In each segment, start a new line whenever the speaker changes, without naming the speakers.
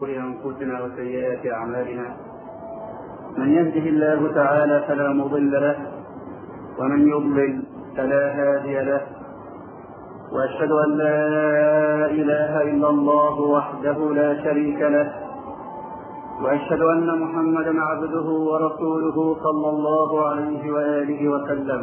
شرور انفسنا وسيئات أعمالنا من يهده الله تعالى فلا مضل له ومن يضلل فلا هادي له. وأشهد أن لا إله إلا الله وحده لا شريك له. وأشهد أن محمدا عبده ورسوله صلى الله عليه وآله وسلم.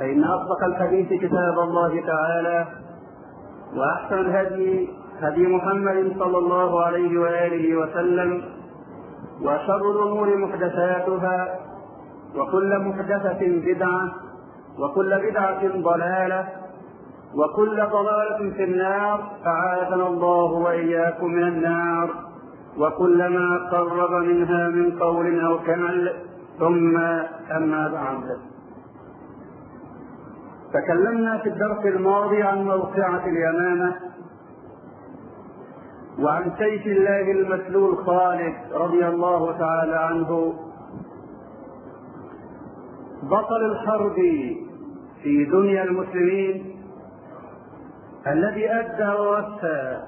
فإن أصدق الحديث كتاب الله تعالى وأحسن الهدي هدي محمد صلى الله عليه وآله وسلم وشر الأمور محدثاتها وكل محدثة بدعة وكل بدعة ضلالة وكل ضلالة في النار أعاذنا الله وإياكم من النار وكل ما قرب منها من قول أو كمل ثم أما بعد تكلمنا في الدرس الماضي عن موقعة اليمامة وعن سيف الله المسلول خالد رضي الله تعالى عنه. بطل الحرب في دنيا المسلمين الذي أدى ووفى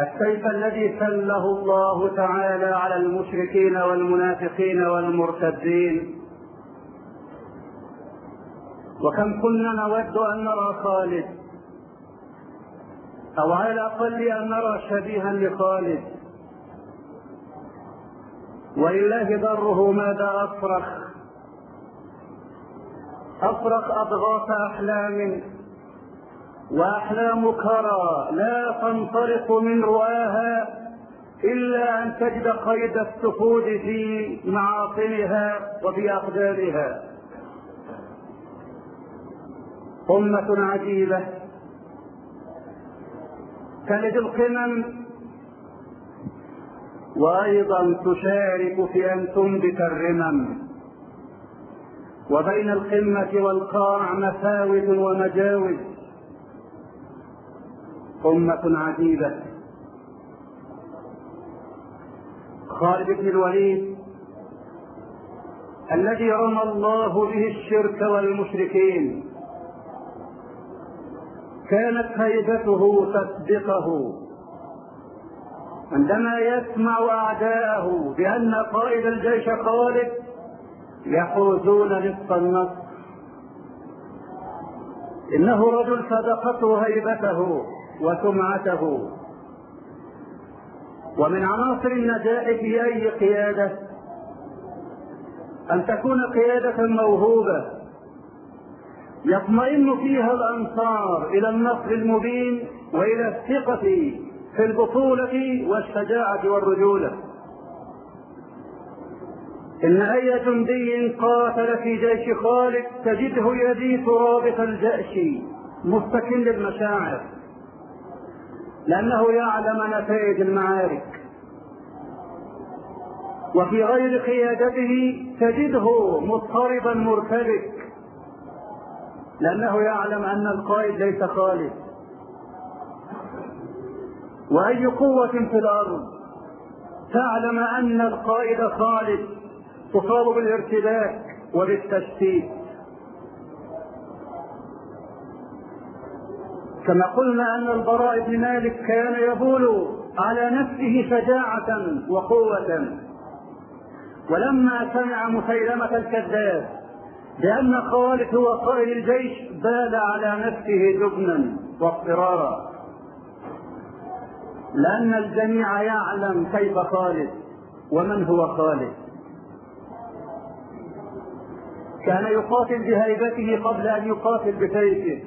السيف الذي سله الله تعالى على المشركين والمنافقين والمرتدين. وكم كنا نود أن نرى خالد. أو على الأقل أن نرى شبيها لخالد. ولله ضره ماذا أصرخ أصرخ أضغاث أحلام. وأحلام كرى. لا تنطلق من رواها إلا أن تجد قيد السفود في معاصمها وفي أقدامها أمة عجيبة. تلد القمم وأيضا تشارك في أن تنبت الرمم. وبين القمة والقاع مفاوز ومجاوز أمة عجيبة. خالد بن الوليد الذي رمى الله به الشرك والمشركين. كانت هيبته تسبقه عندما يسمع أعداءه بأن قائد الجيش خالد يحوزون نصف النصر. إنه رجل صدقته هيبته وسمعته. ومن عناصر النجاح في أي قيادة؟ أن تكون قيادة موهوبة. يطمئن فيها الأنصار إلى النصر المبين وإلى الثقة في البطولة والشجاعة والرجولة. إن أي جندي قاتل في جيش خالد تجده يبيت رابط الجأش مستكن المشاعر لأنه يعلم نتائج المعارك. وفي غير قيادته تجده مضطربا مرتبك. لأنه يعلم أن القائد ليس خالد وأي قوة في الأرض تعلم أن القائد خالد تصاب بالارتباك وبالتشتيت كما قلنا أن البراء بن مالك كان يبول على نفسه شجاعة وقوة. ولما سمع مسيلمة الكذاب بأن خالد هو قائد الجيش بال على نفسه جبنا واضطرارا. لأن الجميع يعلم كيف خالد ومن هو خالد كان يقاتل بهيبته قبل أن يقاتل بسيفه.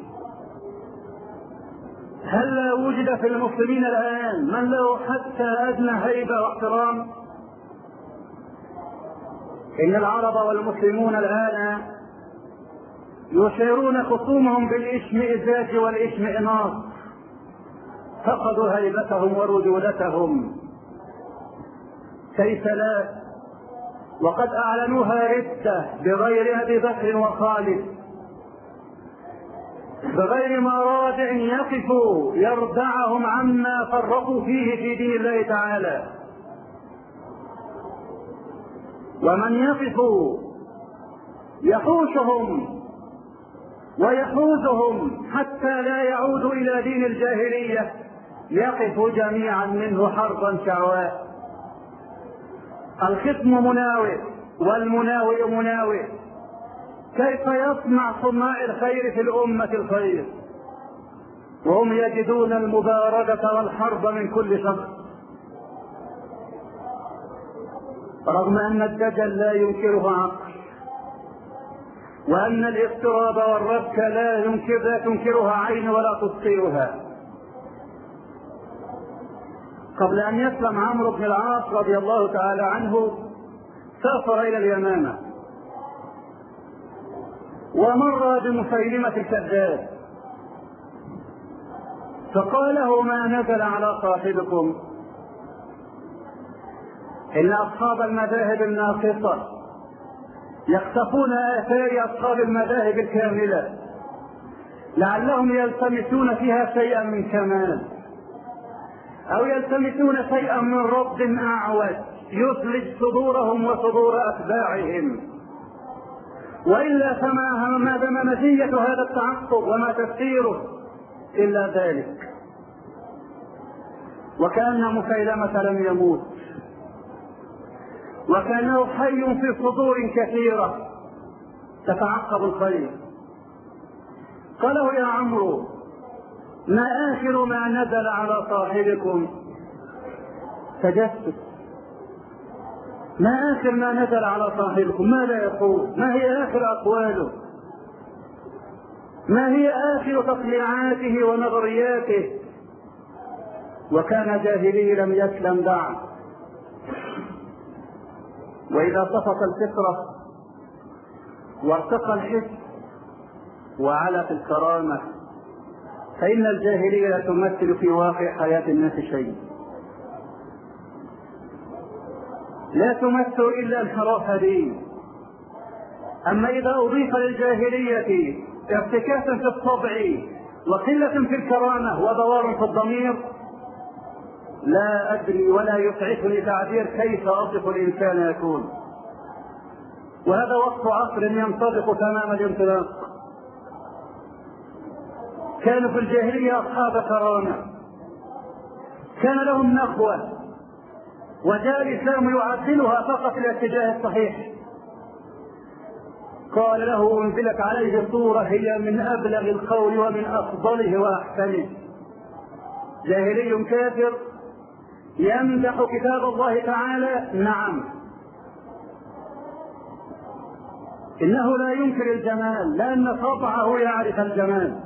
هل لا وجد في المسلمين الآن من له حتى أدنى هيبة واحترام؟ إن العرب والمسلمون الآن يشيرون خصومهم بالاشمئزاز والاشمئناص فقدوا هيبتهم ورجولتهم كيف لا؟ وقد أعلنوها ردة بغير أبي بكر وخالد. بغير مرادع يقفوا يردعهم عما فرطوا فيه في دين الله تعالى. ومن يقف يحوشهم. ويحوزهم حتى لا يعودوا إلى دين الجاهلية. يقف جميعا منه حربا شعواء الخصم مناوئ والمناوئ مناوئ كيف يصنع صناع الخير في الأمة الخير؟ وهم يجدون المباردة والحرب من كل شخص رغم أن الدجل لا ينكره عقل وأن الاضطراب والربك لا ينكر لا تنكرها عين ولا تبصرها قبل أن يسلم عمرو بن العاص رضي الله تعالى عنه سافر إلى اليمامة. ومر بمسيلمة الكذاب. فقال له ما نزل على صاحبكم؟ إن أصحاب المذاهب الناقصة. يختفون آثار أصحاب المذاهب الكاملة. لعلهم يلتمسون فيها شيئا من كمال. أو يلتمسون شيئا من رد أعوج يثلج صدورهم وصدور أتباعهم. وإلا فما ما نتيجة هذا التعصب وما تفسيره إلا ذلك. وكأن مسيلمة لم يموت. وكأنه حي في صدور كثيرة. تتعقب الخير قالوا يا عمرو ما آخر ما نزل على صاحبكم؟ تجسس. ما آخر ما نزل على صاحبكم؟ ماذا يقول. ما هي آخر أقواله؟ ما هي آخر تطليعاته ونظرياته؟ وكان جاهلي لم يسلم بعد وإذا صفت الفطرة وارتقى الحس وعلت الكرامة فإن الجاهلية لا تمثل في واقع حياة الناس شيء. لا تمثل إلا انحراف دين. أما إذا أضيف للجاهلية ارتكاسا في الطبع وقلة في الكرامة ودوار في الضمير لا أدري ولا يسعفني تعبير كيف أصف الإنسان يكون. وهذا وصف عصر ينطبق تمام الانطلاق. كانوا في الجاهلية أصحاب كرامة كان لهم نخوة. وجاء الإسلام يعدلها فقط إلى الاتجاه الصحيح. قال له أنزلت عليه صورة هي من أبلغ القول ومن أفضله وأحسنه. جاهلي كافر. يمدح كتاب الله تعالى؟ نعم. إنه لا ينكر الجمال لأن طبعه يعرف الجمال.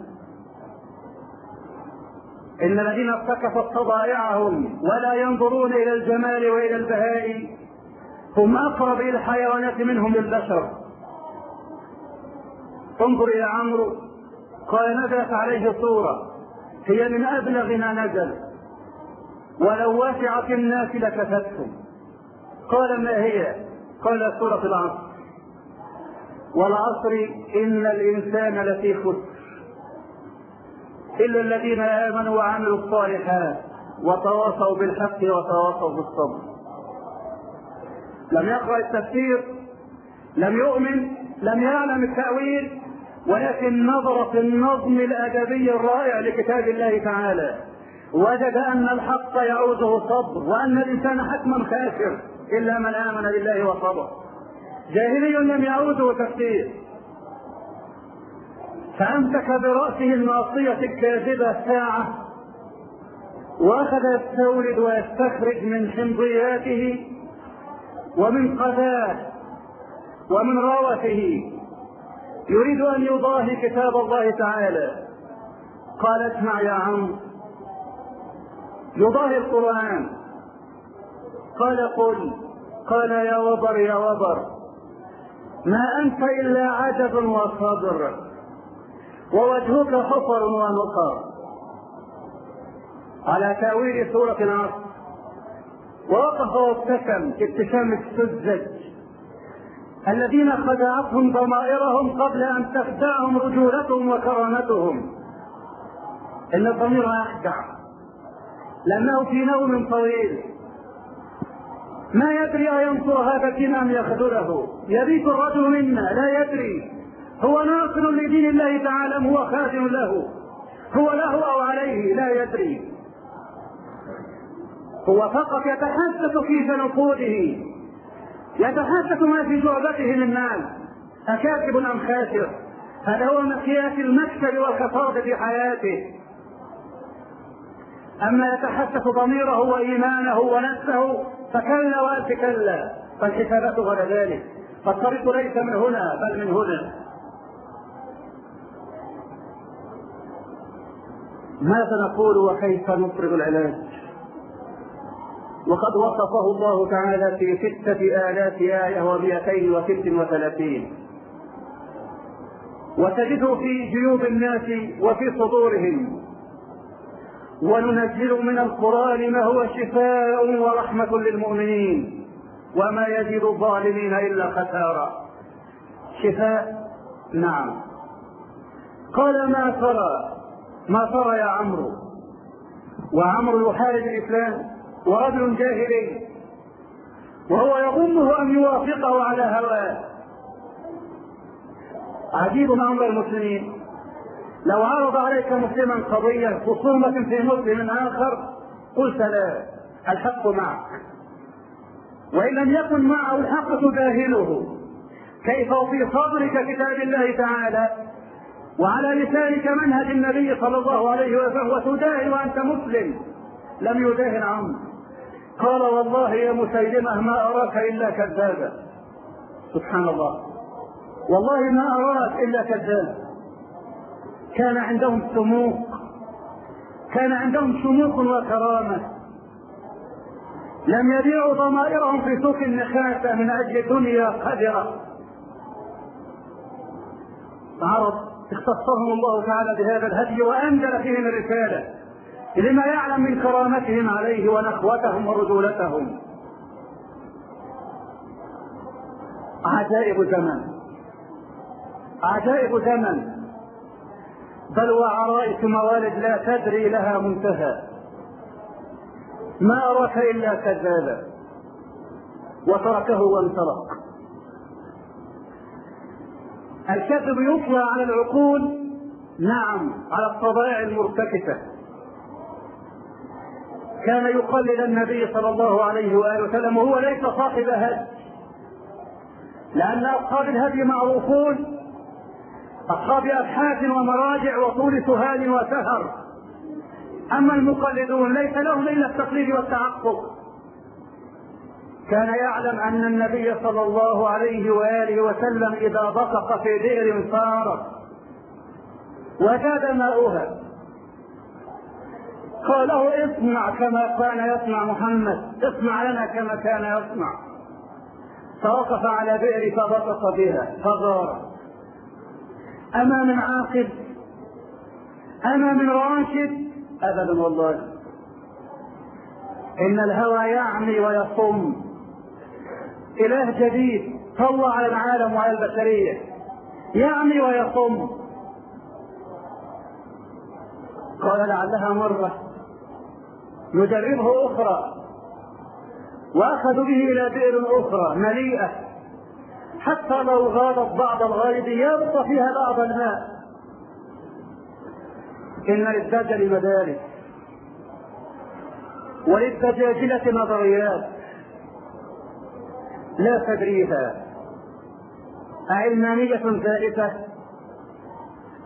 إن الذين ارتكفت طبائعهم ولا ينظرون إلى الجمال وإلى البهاء هم أقرب إلى الحيوانات منهم للبشر. انظر إلى عمرو قال نزلت عليه صورة هي من أبلغ ما نزل. ولو وسعت الناس لكفتهم قال ما هي؟ قال سورة العصر. والعصر إن الإنسان لفي خسر. إلا الذين آمنوا وعملوا الصالحات وتواصوا بالحق وتواصوا بالصبر. لم يقرأ التفسير لم يؤمن لم يعلم التأويل ولكن نظر في النظم الأدبي الرائع لكتاب الله تعالى. وجد أن الحق يعوزه الصبر وأن الإنسان حتما خاسر إلا من آمن بالله وصبر. جاهلي لم يعوزه تفسير. فأمسك برأسه الناصية الكاذبة ساعة وأخذ يستولد ويستخرج من حمضياته ومن قذاه ومن روثه. يريد أن يضاهي كتاب الله تعالى. قال اسمع يا عم يضاهي القرآن. قال قل قال يا وبر يا وبر. ما أنت إلا عجب وصبر. ووجهك حفر ونقر. على تأويل سورة العصر. ووقف وابتسم ابتسام السذج. الذين خدعتهم ضمائرهم قبل أن تخدعهم رجولتهم وكرامتهم. إن الضمير يخدع لأنه في نوم طويل. ما يدري أينصر هذا الدين أم يخذله. يبيت الرجل منا لا يدري. هو ناصر لدين الله تعالى أم هو خادم له. هو له أو عليه لا يدري. هو فقط يتحسس في نقوده يتحسس ما في جعبته من مال. أكاتب أم خاسر. هذا هو مقياس المكسب والخسارة في حياته. أما يتحسس ضميره وإيمانه ونفسه فكلا وألف كلا فالحسابات غير ذلك. فالطريق ليس من هنا بل من هنا. ماذا نقول وكيف نفرغ العلاج؟ وقد وصفه الله تعالى في ستة آلاف آية ومئتين وست وثلاثين. وتجده في جيوب الناس وفي صدورهم. وننزل من القرآن ما هو شفاء ورحمة للمؤمنين وما يزيد الظالمين إلا خسارا شفاء؟ نعم. قال ما ترى ما ترى يا عمرو؟ وعمرو يحارب الإسلام ورجل جاهلي وهو يظنه أن يوافقه على هواه. عجيب أمر المسلمين. لو عرض عليك مسلما قضية خصومة في مسلم آخر قلت لا الحق معك. وإن لم يكن معه الحق تجاهله. كيف وفي صدرك كتاب الله تعالى؟ وعلى لسانك منهج النبي صلى الله عليه وسلم وتداهن وأنت مسلم. لم يداهن عمرو. قال والله يا مسيلمة ما أراك إلا كذابا. سبحان الله. والله ما أراك إلا كذاب كان عندهم سموق كان عندهم شموخ وكرامة. لم يبيعوا ضمائرهم في سوق النخاسة من أجل دنيا قذرة. عرب اختصهم الله تعالى بهذا الهدي وأنزل فيهم الرسالة لما يعلم من كرامتهم عليه ونخوتهم ورجولتهم. عجائب زمن. عجائب زمن. بل وعرائس موالد لا تدري لها منتهى. ما أراك إلا كذابا. وتركه وانطلق الكذب يطلع على العقول نعم على الطبائع المرتكفة كان يقلد النبي صلى الله عليه وآله وسلم وهو ليس صاحب هدي. لأن أصحاب الهدي معروفون اصحاب أبحاث ومراجع وطول سهال وسهر. أما المقلدون ليس لهم إلا التقليد والتعقب. كان يعلم أن النبي صلى الله عليه وآله وسلم إذا بصق في بئر صارت وزاد ماؤها. قال له اصنع كما كان يصنع محمد. اصنع لنا كما كان يصنع. فوقف على بئر فبسط بها فغار. أما من عاقب أما من راشد. أبدا والله. إن الهوى يعمي ويصم. إله جديد طلع على العالم وعلى البشرية. يعمي ويصم. قال لعلها مرة يدربه أخرى. وأخذوا به إلى بئر أخرى مليئة. حتى لو غابت بعض الغالب يبقى فيها بعض الماء إن للدجل مدارس وللدجاجلة نظريات. لا تدريها. أعلمانية زائفة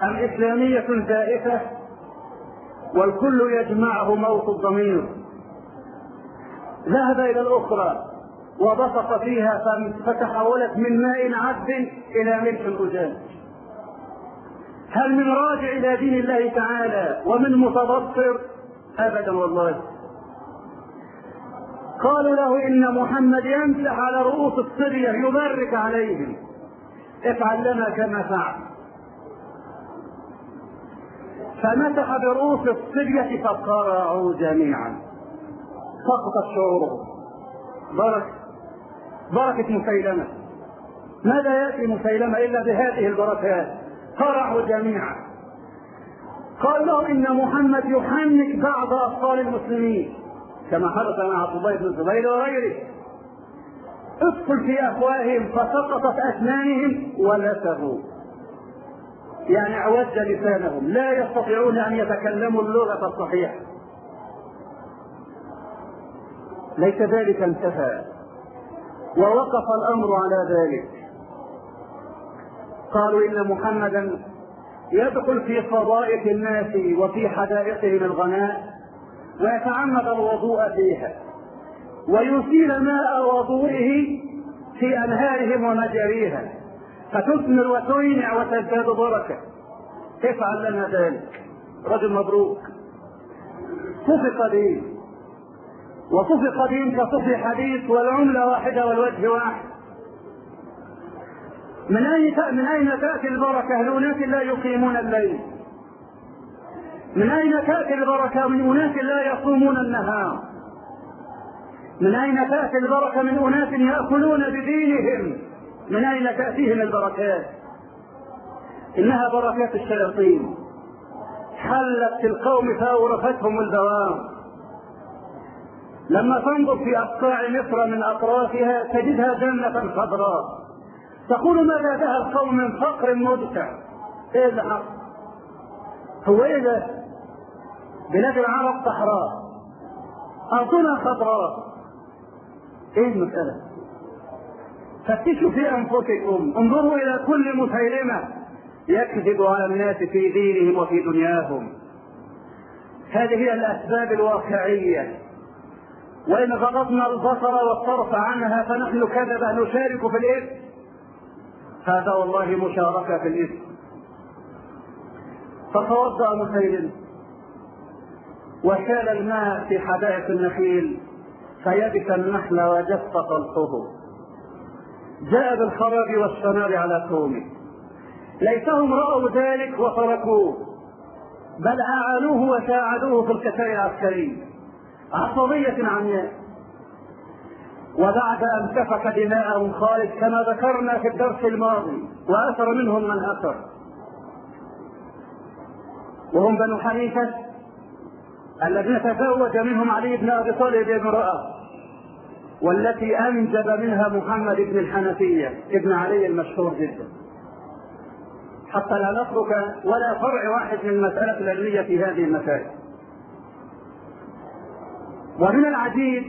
أم إسلامية زائفة والكل يجمعه موت الضمير. ذهب إلى الأخرى. وبسط فيها فتحولت من ماء عذب إلى ملح اجاج هل من راجع إلى دين الله تعالى ومن متبصر؟ أبدا والله. قالوا له إن محمد يمسح على رؤوس الصبية يبرك عليهم. افعل لنا كما فعل. فمسح برؤوس الصبية فقرعوا جميعا. سقطت شعورهم بركة. بركة مسيلمة. ماذا يأتي مسيلمة إلا بهذه البركات؟ قرعوا جميعا. قال له إن محمد يحنك بعض أطفال المسلمين. كما حدث مع عبد الله بن الزبير وغيره. ادخل في أفواههم فسقطت أسنانهم ولسغوا يعني عوج لسانهم. لا يستطيعون أن يتكلموا اللغة الصحيحة. ليس ذلك انتهى. ووقف الأمر على ذلك. قالوا إن محمدا يدخل في فضائح الناس وفي حدائقهم الغناء ويتعمد الوضوء فيها ويسيل ماء وضوئه في أنهارهم ومجاريها فتثمر وتينع وتزداد بركة. افعل لنا ذلك. رجل مبروك. صفق دين وصفق دين كصفي حديث والعملة واحدة والوجه واحد. من أين من أين تأتي البركة لأناس لا يقيمون الليل؟ من أين تأتي البركة من أناس لا يصومون النهار؟ من أين تأتي البركة من أناس يأكلون بدينهم؟ من أين تأتيهم البركات؟ إنها بركات الشياطين. حلت في القوم فأورثتهم الدوام لما تنظر في أقطاع مصر من أطرافها تجدها جنة خضراء تقول ما زادها القوم من فقر مدفع؟ إيه اللي؟ هو إيه ده؟ بلاد العرب صحراء. أرضنا خضراء إيه المسألة؟ فتشوا في أنفسكم. انظروا إلى كل مسيلمة يكذب على الناس في دينهم وفي دنياهم. هذه هي الأسباب الواقعية. وإن غضبنا البصر والصرف عنها فنحن كذبة نشارك في الإثم. هذا والله مشاركة في الإثم. فتوضأ مسيلم وكان الماء في حدائق النخيل فيبس النحل وجف طلقه جاء بالخراب والشنار على قومه. ليتهم رأوا ذلك وتركوه. بل أعانوه وساعدوه في القتال العسكري عصبية عمياء وبعد أن سفك دماءهم خالد كما ذكرنا في الدرس الماضي وأثر منهم من أثر. وهم بنو حنيفة الذين تزوج منهم علي بن أبي طالب امرأة والتي أنجب منها محمد بن الحنفية ابن علي المشهور جدا. حتى لا نترك ولا فرع واحد من المساله العلميه في هذه المسائل. ومن العجيب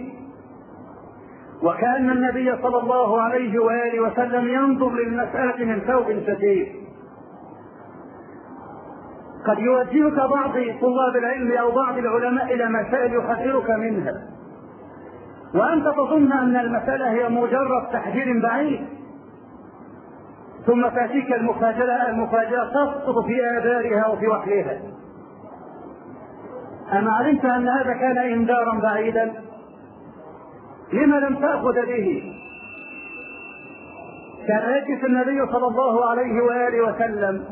وكأن النبي صلى الله عليه وآله وسلم ينظر للمسألة من ثوب شديد. قد يوجهك بعض طلاب العلم أو بعض العلماء إلى مسائل يحذرك منها. وأنت تظن أن المسألة هي مجرد تحذير بعيد. ثم تأتيك المفاجأة المفاجأة تسقط في اذارها وفي وحلها أما علمت أن هذا كان إنذارا بعيدا؟ لما لم تأخذ به؟ كان يجلس النبي صلى الله عليه وآله وسلم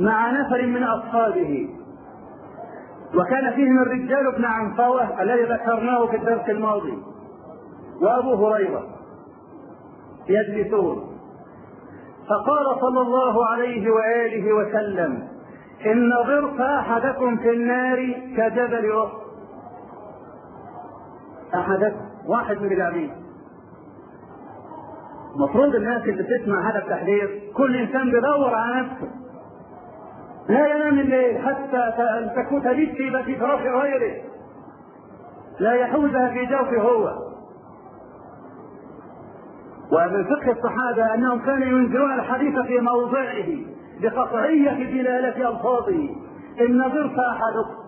مع نفر من أصحابه. وكان فيهم الرجال بن عنفوة الذي ذكرناه في الدرس الماضي وأبو هريرة يجلسون. فقال صلى الله عليه وآله وسلم إن ضرس أحدكم في النار كجبل أحد أحدكم واحد من العبيد. المفروض الناس اللي بتسمع هذا التحذير كل إنسان بيدور على نفسه. لا ينام الليل حتى تكون تجد في فراش غيره. لا يحوزها في جوفه هو. ومن فقه الصحابة أنهم كانوا ينزلون الحديث في موضعه. بقطعية دلالة ألفاظه إن ضرس أحدكم.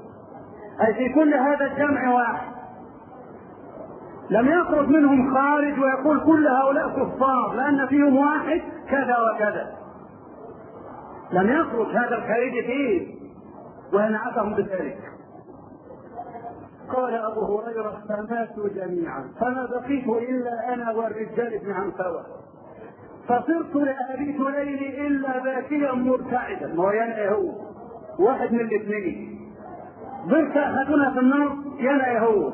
أي في كل هذا الجمع واحد. لم يخرج منهم خارج ويقول كل هؤلاء كفار لأن فيهم واحد كذا وكذا. لم يخرج هذا الخارج فيه. وينعتهم بذلك. قال أبو هريرة فماتوا جميعا. فما بقيت إلا أنا والرجال ابن عنفوه فصرت لا ابيت ليلي إلا باكيا مرتعدا ما هو هو. واحد من الاثنين. ضرت احدنا في النار ينأي هو.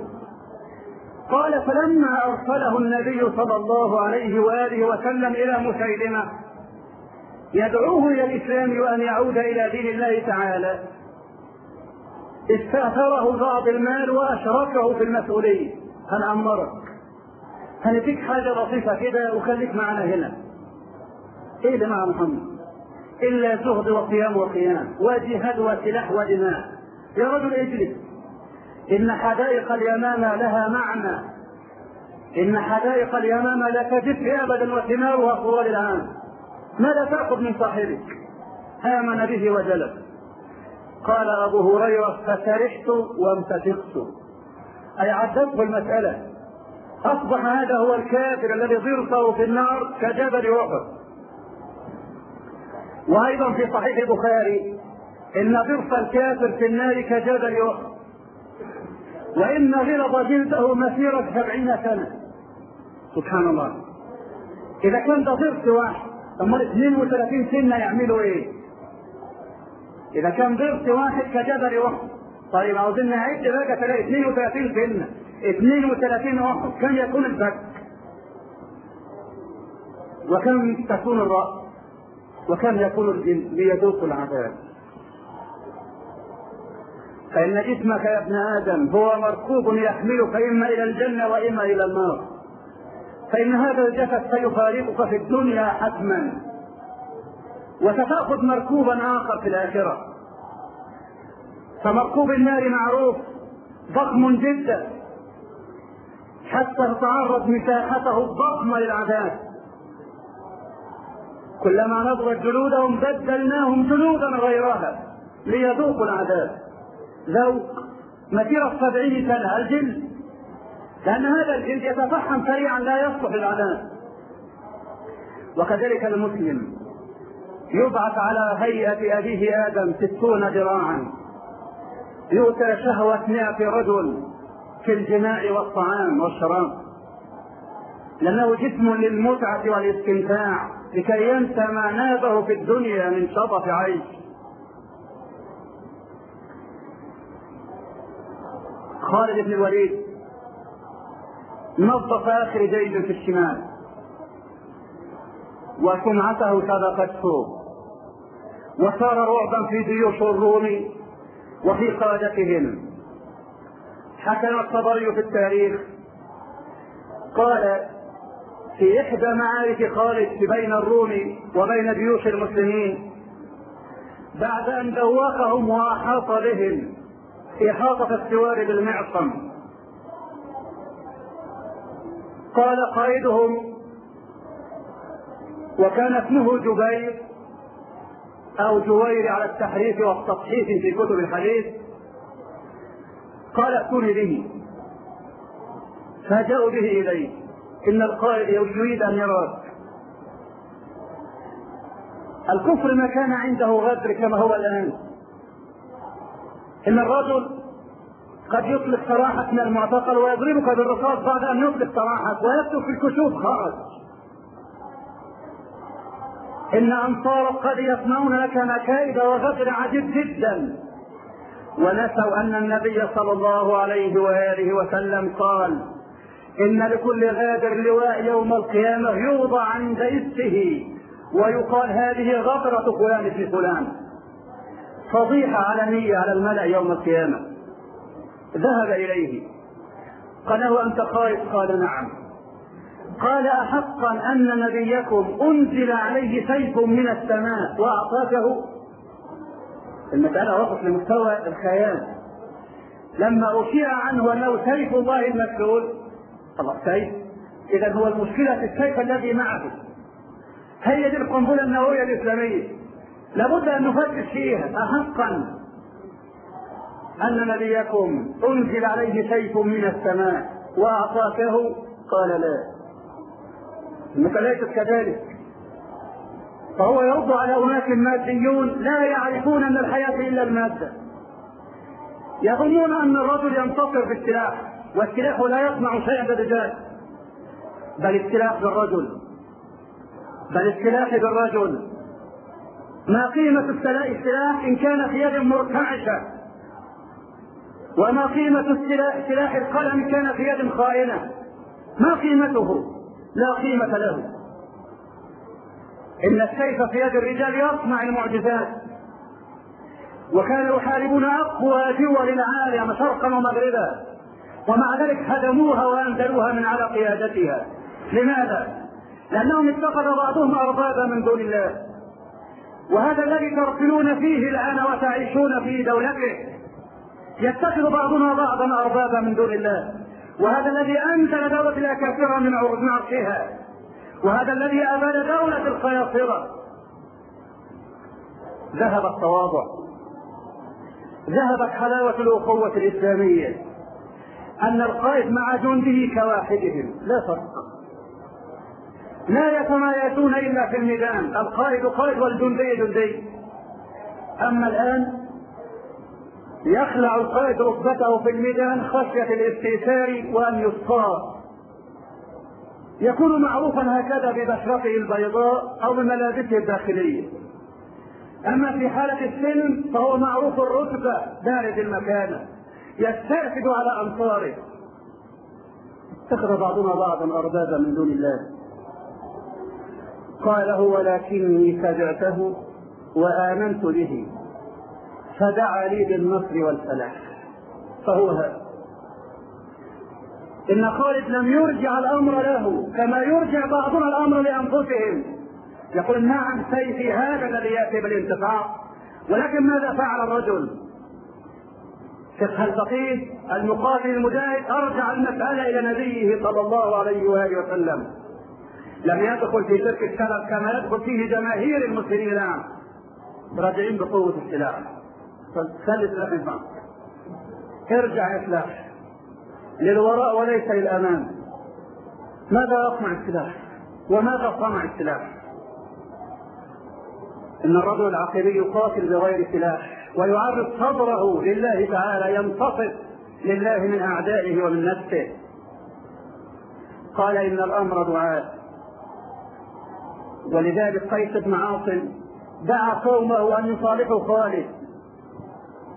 قال فلما أرسله النبي صلى الله عليه وآله وسلم إلى مسيلمة يدعوه إلى الإسلام وأن يعود إلى دين الله تعالى. استأثره بعض المال وأشركه في المسؤوليه هنعمرك هنديك حاجة لطيفه كده وخليك معنا هنا؟ إيه اللي مع محمد؟ إلا زهد وصيام وقيام وجهاد وسلاح ودماء. يا رجل اجلس. إن حدائق اليمامى لها معنى. إن حدائق اليمامى لا تجف ابدا وثمارها طوال العام. ماذا تأخذ من صاحبك؟ آمن به وجلس. قال أبو هريرة فسرحت وامتسكت أي عدته المسألة. أصبح هذا هو الكافر الذي ضرسه في النار كجبل احد وأيضا في صحيح البخاري إن ضرس الكافر في النار كجبل احد وإن غلظ جلده مسيرة سبعين سنة سبحان الله إذا كان ده ضرس واحد امال 32 سنة يعملوا إيه؟ إذا كان ضرس واحد كجبل احد طيب عاوزين نعد بقى تلاقي 32 سنة 32 احد كم يكون الفك؟ وكم تكون الرأس؟ وكم يكون الجن ليذوق العذاب؟ فإن جسمك يا ابن آدم هو مركوب يحملك إما إلى الجنة وإما إلى النار. فإن هذا الجسد سيفارقك في الدنيا حتما. وستأخذ مركوبا آخر في الآخرة. فمركوب النار معروف ضخم جدا. حتى تتعرض مساحته الضخمة للعذاب. كلما نضرت جلودهم بدلناهم جلودا غيرها ليذوقوا العذاب. ذوق مسيرة سبعين سنة الجلد. لأن هذا الجلد يتفحم سريعا لا يصلح للعذاب. وكذلك المسلم يبعث على هيئة أبيه آدم ستون ذراعا. يؤتى شهوة مئة رجل في الجماع والطعام والشراب. لأنه جسم للمتعة والاستمتاع. لكي ينسى ما نابه في الدنيا من شطف عيش. خالد بن الوليد نظف آخر جيد في الشمال. وسمعته سبقته وصار رعبا في جيوش الروم وفي قادتهم. حكى الطبري في التاريخ. قال في إحدى معارك خالد بين الروم وبين جيوش المسلمين. بعد أن دوخهم وأحاط بهم إحاطة السوار بالمعصم. قال قائدهم وكان اسمه جبير أو جوير على التحريف والتصحيف في كتب الحديث. قال ائتوني به. فجاءوا به إليه. إن القائد يريد أن يراك الكفر ما كان عنده غدر كما هو الآن. إن الرجل قد يطلق سراحك من المعتقل ويضربك بالرصاص بعد أن يطلق سراحك ويكتب في الكشوف خرج إن أنصارك قد يصنعون لك مكائد وغدر عجيب جدا. ونسوا أن النبي صلى الله عليه وآله وسلم قال إن لكل غادر لواء يوم القيامة يوضع عند إسه ويقال هذه غفرة فلان في فلان. فضيحة علنية على الملأ يوم القيامة. ذهب إليه. قال له أنت خائف؟ قال نعم. قال أحقا أن نبيكم أنزل عليه سيف من السماء وأعطاكه. المسألة وصلت لمستوى الخيال. لما أشيع عنه أنه سيف الله المسلول الله سيف إذا هو المشكلة في السيف الذي معه. هي دي القنبلة النووية الإسلامية؟ لابد أن نفتش فيها. أحقا أن نبيكم أنزل عليه سيف من السماء وأعطاكه؟ قال لا. إنك ليست كذلك. فهو يرد على أناس ماديون لا يعرفون أن الحياة إلا المادة. يظنون أن الرجل ينتصر بالسلاح والسلاح لا يصنع شيئا بالرجال بل السلاح بالرجل بل السلاح بالرجل. ما قيمة السلاح؟ إن كان في يد مرتعشة وما قيمة السلاح؟ سلاح القلم كان في يد خائنة ما قيمته؟ لا قيمة له. إن السيف في يد الرجال يصنع المعجزات. وكانوا يحاربون أقوى دول العالم شرقا ومغربا. ومع ذلك هدموها وأنزلوها من على قيادتها. لماذا؟ لأنهم اتخذ بعضهم أربابا من دون الله. وهذا الذي ترسلون فيه الآن وتعيشون في دولته. يتخذ بعضنا بعضا أربابا من دون الله. وهذا الذي أنزل دولة الأكافرة من عرشها وهذا الذي أبان دولة القياصرة ذهب التواضع. ذهبت حلاوة الأخوة الإسلامية. أن القائد مع جنده كواحدهم. لا فرق. لا يتمايزون إلا في الميدان. القائد قائد والجندي جندي. أما الآن يخلع القائد ركبته في الميدان خشية الاستئثار وأن يصفى يكون معروفا هكذا ببشرته البيضاء أو بملابسه الداخلية. أما في حالة السلم فهو معروف الرتبه بارد المكانة. يستأكد على أنصاره. اتخذ بعضنا بعضا اربابا من دون الله. قاله ولكني تبعته وآمنت به. فدعا لي بالنصر والفلاح. فهو هذا. إن خالد لم يرجع الأمر له كما يرجع بعضنا الأمر لأنفسهم. يقول نعم سيفي هذا الذي يأتي بالانتفاع. ولكن ماذا فعل الرجل؟ فقه الفقيه المقاتل المجاهد أرجع المسألة إلى نبيه صلى الله عليه وآله وسلم. لم يدخل في ترك السلف كما يدخل فيه جماهير المسلمين الآن. راجعين بقوة السلاح. سلاح معك ارجع يا سلاح للوراء وليس للأمام. ماذا يصنع السلاح؟ وماذا صنع السلاح؟ إن الرجل العقيدي يقاتل بغير سلاح. ويعرض صدره لله تعالى ينتصف لله من أعدائه ومن نفسه. قال إن الأمر دعاء. ولذلك قيس بن عاصم دعا قومه أن يصالحوا خالد.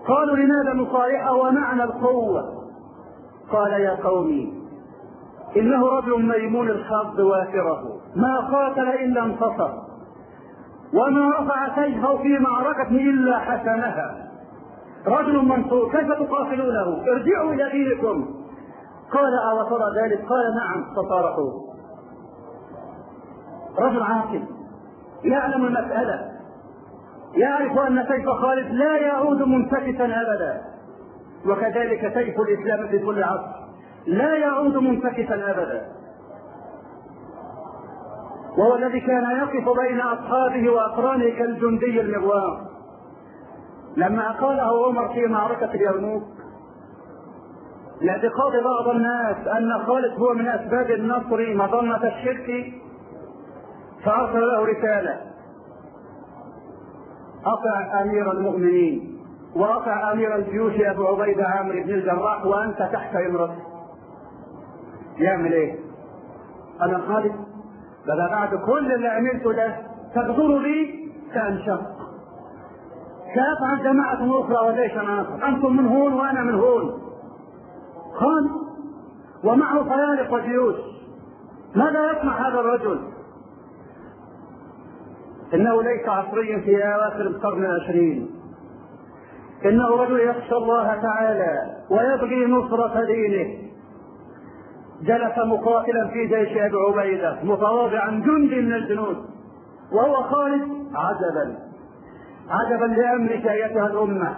قالوا لماذا نصالحه ومعنى القوة؟ قال يا قومي إنه رجل ميمون الحظ وافره. ما قاتل إلا انتصر. وما رفع سيفه في معركة إلا حسنها. رجل منصور كيف تقاتلونه؟ ارجعوا إلى دينكم. قال أو ترى ذلك. قال نعم فصارحوه رجل عاقل يعلم المسألة يعرف أن سيف خالد لا يعود منتكسا أبدا. وكذلك سيف الإسلام في كل عصر لا يعود منتكسا أبدا. وهو الذي كان يقف بين أصحابه وأقرانه كالجندي المغوار لما قاله عمر في معركة اليرموك لاعتقاد بعض الناس أن خالد هو من أسباب النصر مظنة الشرك فأرسل له رسالة أطع أمير المؤمنين وأطع أمير الجيوش أبو عبيدة عامر بن الجراح وأنت تحت إمرته يعمل إيه؟ أنا خالد بل بعد كل اللي عملته ده تغدر بي سأنشق سأفعل جماعة أخرى وجيشا آخر أنتم من هون وأنا من هون. خالد ومعه طيارق وجيوش. ماذا يصنع هذا الرجل؟ إنه ليس عصريا في أواخر القرن العشرين. إنه رجل يخشى الله تعالى ويبغي نصرة دينه. جلس مقاتلا في جيش أبي عبيدة متواضعا جند من الجنود. وهو خالد عجبا عجبا لأمرك أيتها الأمة.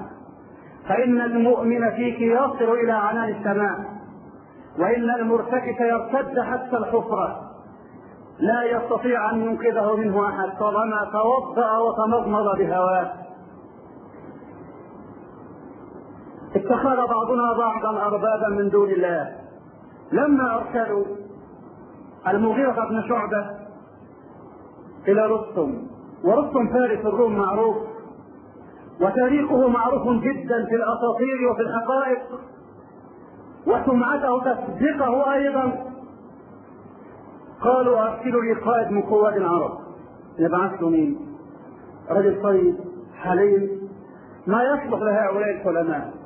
فإن المؤمن فيك يصل إلى عنان السماء وإن المرتكس يرتد حتى الحفرة. لا يستطيع أن ينقذه منه أحد طالما توضأ وتمضمض بهواه. اتخذ بعضنا بعضا أربابا من دون الله. لما أرسلوا المغيرة بن شعبة إلى رستم ورستم فارس الروم معروف وتاريخه معروف جدا في الأساطير وفي الحقائق وسمعته تصدقه أيضا. قالوا أرسلوا لي قائد من قوات العرب. يبعث له مين؟ رجل طيب حليم. ما يصلح لهؤلاء العلماء؟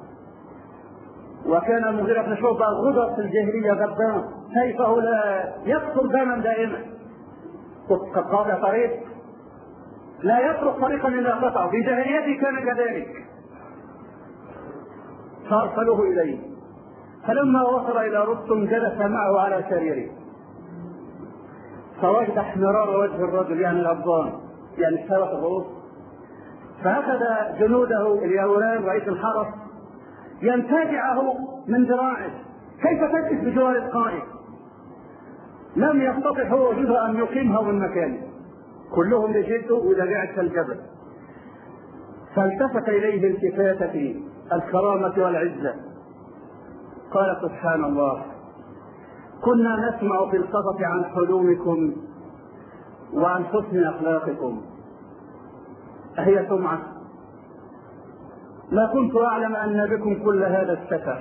وكان المغيرة بن شعبة غدر في الجاهلية غدار سيفه لا يقتل دما دائما؟ قطع طريق. لا يترك طريقا إلا قطعه في جاهليته كان كذلك. فأرسلوه إليه. فلما وصل إلى رستم جلس معه على سريره. فوجد احمرار وجه الرجل يعني الأبضان يعني اشترك الرؤوس فأخذ جنوده اليهودان رئيس الحرس ينتزعه من ذراعه كيف تجلس بجوار القائد لم يستطع هو وجوده أن يقيمه من مكانه. كلهم وإذا قعد كالجبل فالتفت إليه التفاته الكرامة والعزة. قال سبحان الله كنا نسمع في القصص عن حلومكم وعن حسن أخلاقكم. اهي سمعة. ما كنت أعلم أن بكم كل هذا السفه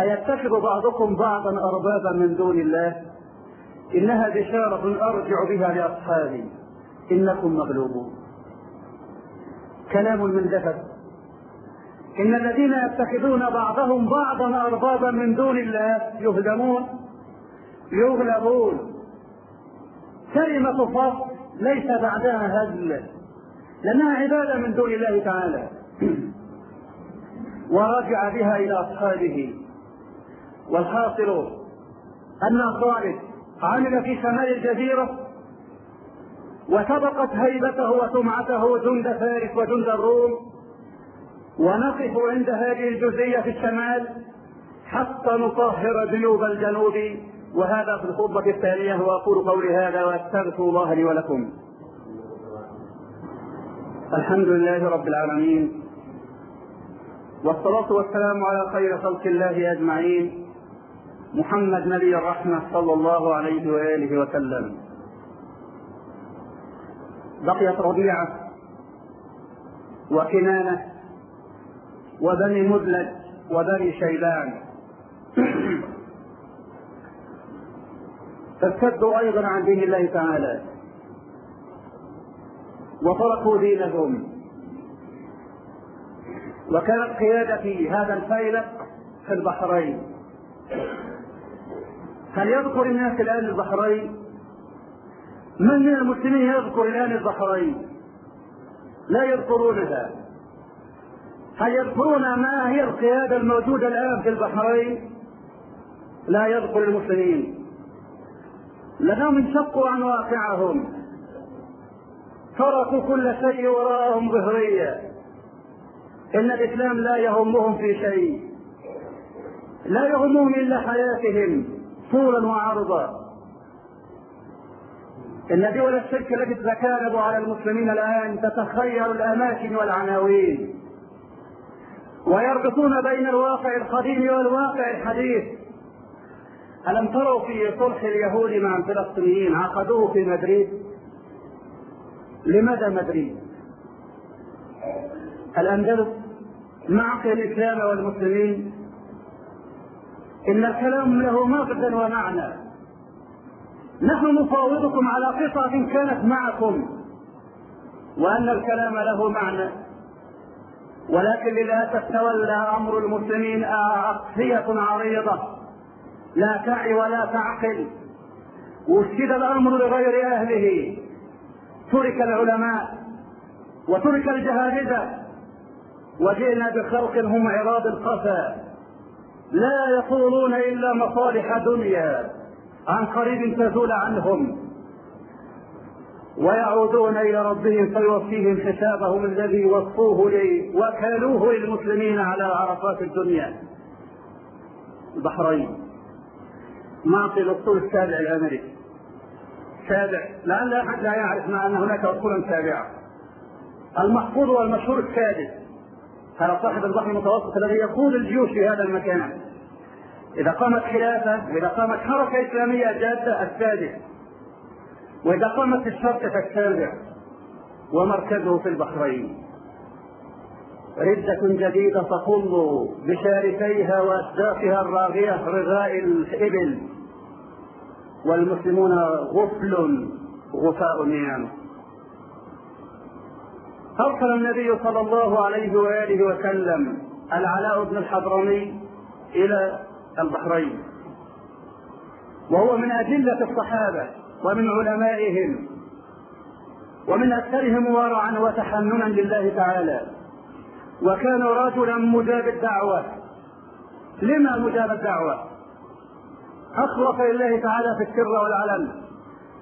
أيتخذ بعضكم بعضا اربابا من دون الله؟ إنها بشارة أرجع بها لأصحابي. إنكم مغلوبون. كلام من ذهب إن الذين يتخذون بعضهم بعضا اربابا من دون الله يهزمون يغلبون. كلمة فصل ليس بعدها هزل. لأنها عبادة من دون الله تعالى. ورجع بها إلى أصحابه. والحاصل أن خالد عمل في شمال الجزيرة وسبقت هيبته وسمعته جند فارس وجند الروم ونقف عند هذه الجزئية في الشمال حتى نطهر جنوب الجنوب. وهذا في الخطبة الثانية وأقول قولي هذا وأستغفر الله لي ولكم. الحمد لله رب العالمين. والصلاة والسلام على خير خلق الله أجمعين. محمد نبي الرحمة صلى الله عليه وآله وسلم. بقيت ربيعة وكنانة وبني مدلج وبني شيبان. فارتدوا أيضا عن دين الله تعالى. وتركوا دينهم. وكانت قيادة هذا الفيلق في البحرين هل يذكر الناس الآن البحرين؟ من من المسلمين يذكر الآن البحرين؟ لا يذكرونها هل يذكرون ما هي القيادة الموجودة الآن في البحرين؟ لا يذكر المسلمين لأنهم انشقوا عن واقعهم تركوا كل شيء وراءهم ظهريا إن الإسلام لا يهمهم في شيء. لا يهمهم إلا حياتهم طولا وعرضا. إن دول الشرك التي تتكالب على المسلمين الآن تتخير الأماكن والعناوين. ويربطون بين الواقع القديم والواقع الحديث. ألم تروا في صلح اليهود مع الفلسطينيين؟ عقدوه في مدريد؟ لماذا مدريد؟ الأندلس معقل الإسلام والمسلمين إن الكلام له مغزى ومعنى. نحن نفاوضكم على قطعة كانت معكم وأن الكلام له معنى. ولكن للأسف تولى أمر المسلمين أقصية عريضة. لا تعي ولا تعقل. وسد الأمر لغير أهله. ترك العلماء وترك الجهابذه وجئنا بخلق هم عراض القفا. لا يقولون إلا مصالح دنيا عن قريب تزول عنهم. ويعودون إلى ربهم فيوفيهم حسابهم الذي وصوه لي وكالوه للمسلمين على عرفات الدنيا. البحرين. معطي الاسطول السابع الامريكي سابع. لعل أحد لا يعرف ما ان هناك اسطولا سابعة. المحفوظ والمشهور السادس. هذا صاحب البحر المتوسط الذي يقود الجيوش في هذا المكان. إذا قامت خلافة وإذا قامت حركة إسلامية جادة السادس وإذا قامت الشرق فالسابع. ومركزه في البحرين. ردة جديدة تطل بشارفيها وأسدافها الراغية رغاء الإبل. والمسلمون غفل غفاء نيام أرسل النبي صلى الله عليه وآله وسلم العلاء بن الحضرمي إلى البحرين. وهو من أدلة الصحابة ومن علمائهم ومن أكثرهم ورعا وتحننا لله تعالى. وكان رجلا مجاب الدعوة. لما مجاب الدعوة؟ أخلص لله تعالى في السر والعلن.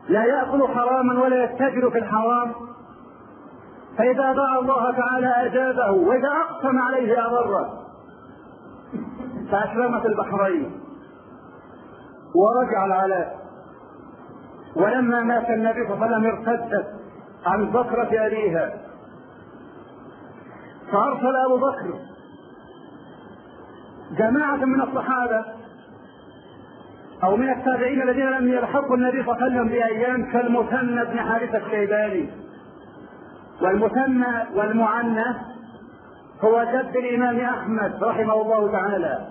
لا يأكل حراما ولا يتجر في الحرام. فإذا دعا الله تعالى أجابه وإذا أقسم عليه أضره فأسلمت البحرين ورجع العلاء. ولما مات النبي صلى الله عليه وسلم ارتدت عن بكرة أبيها. فأرسل أبو بكر جماعة من الصحابة أو من التابعين الذين لم يلحقوا النبي صلى الله عليه وسلم بأيام كالمثنى بن حارثة الشيباني. والمثنى والمعنى هو جد الإمام أحمد رحمه الله تعالى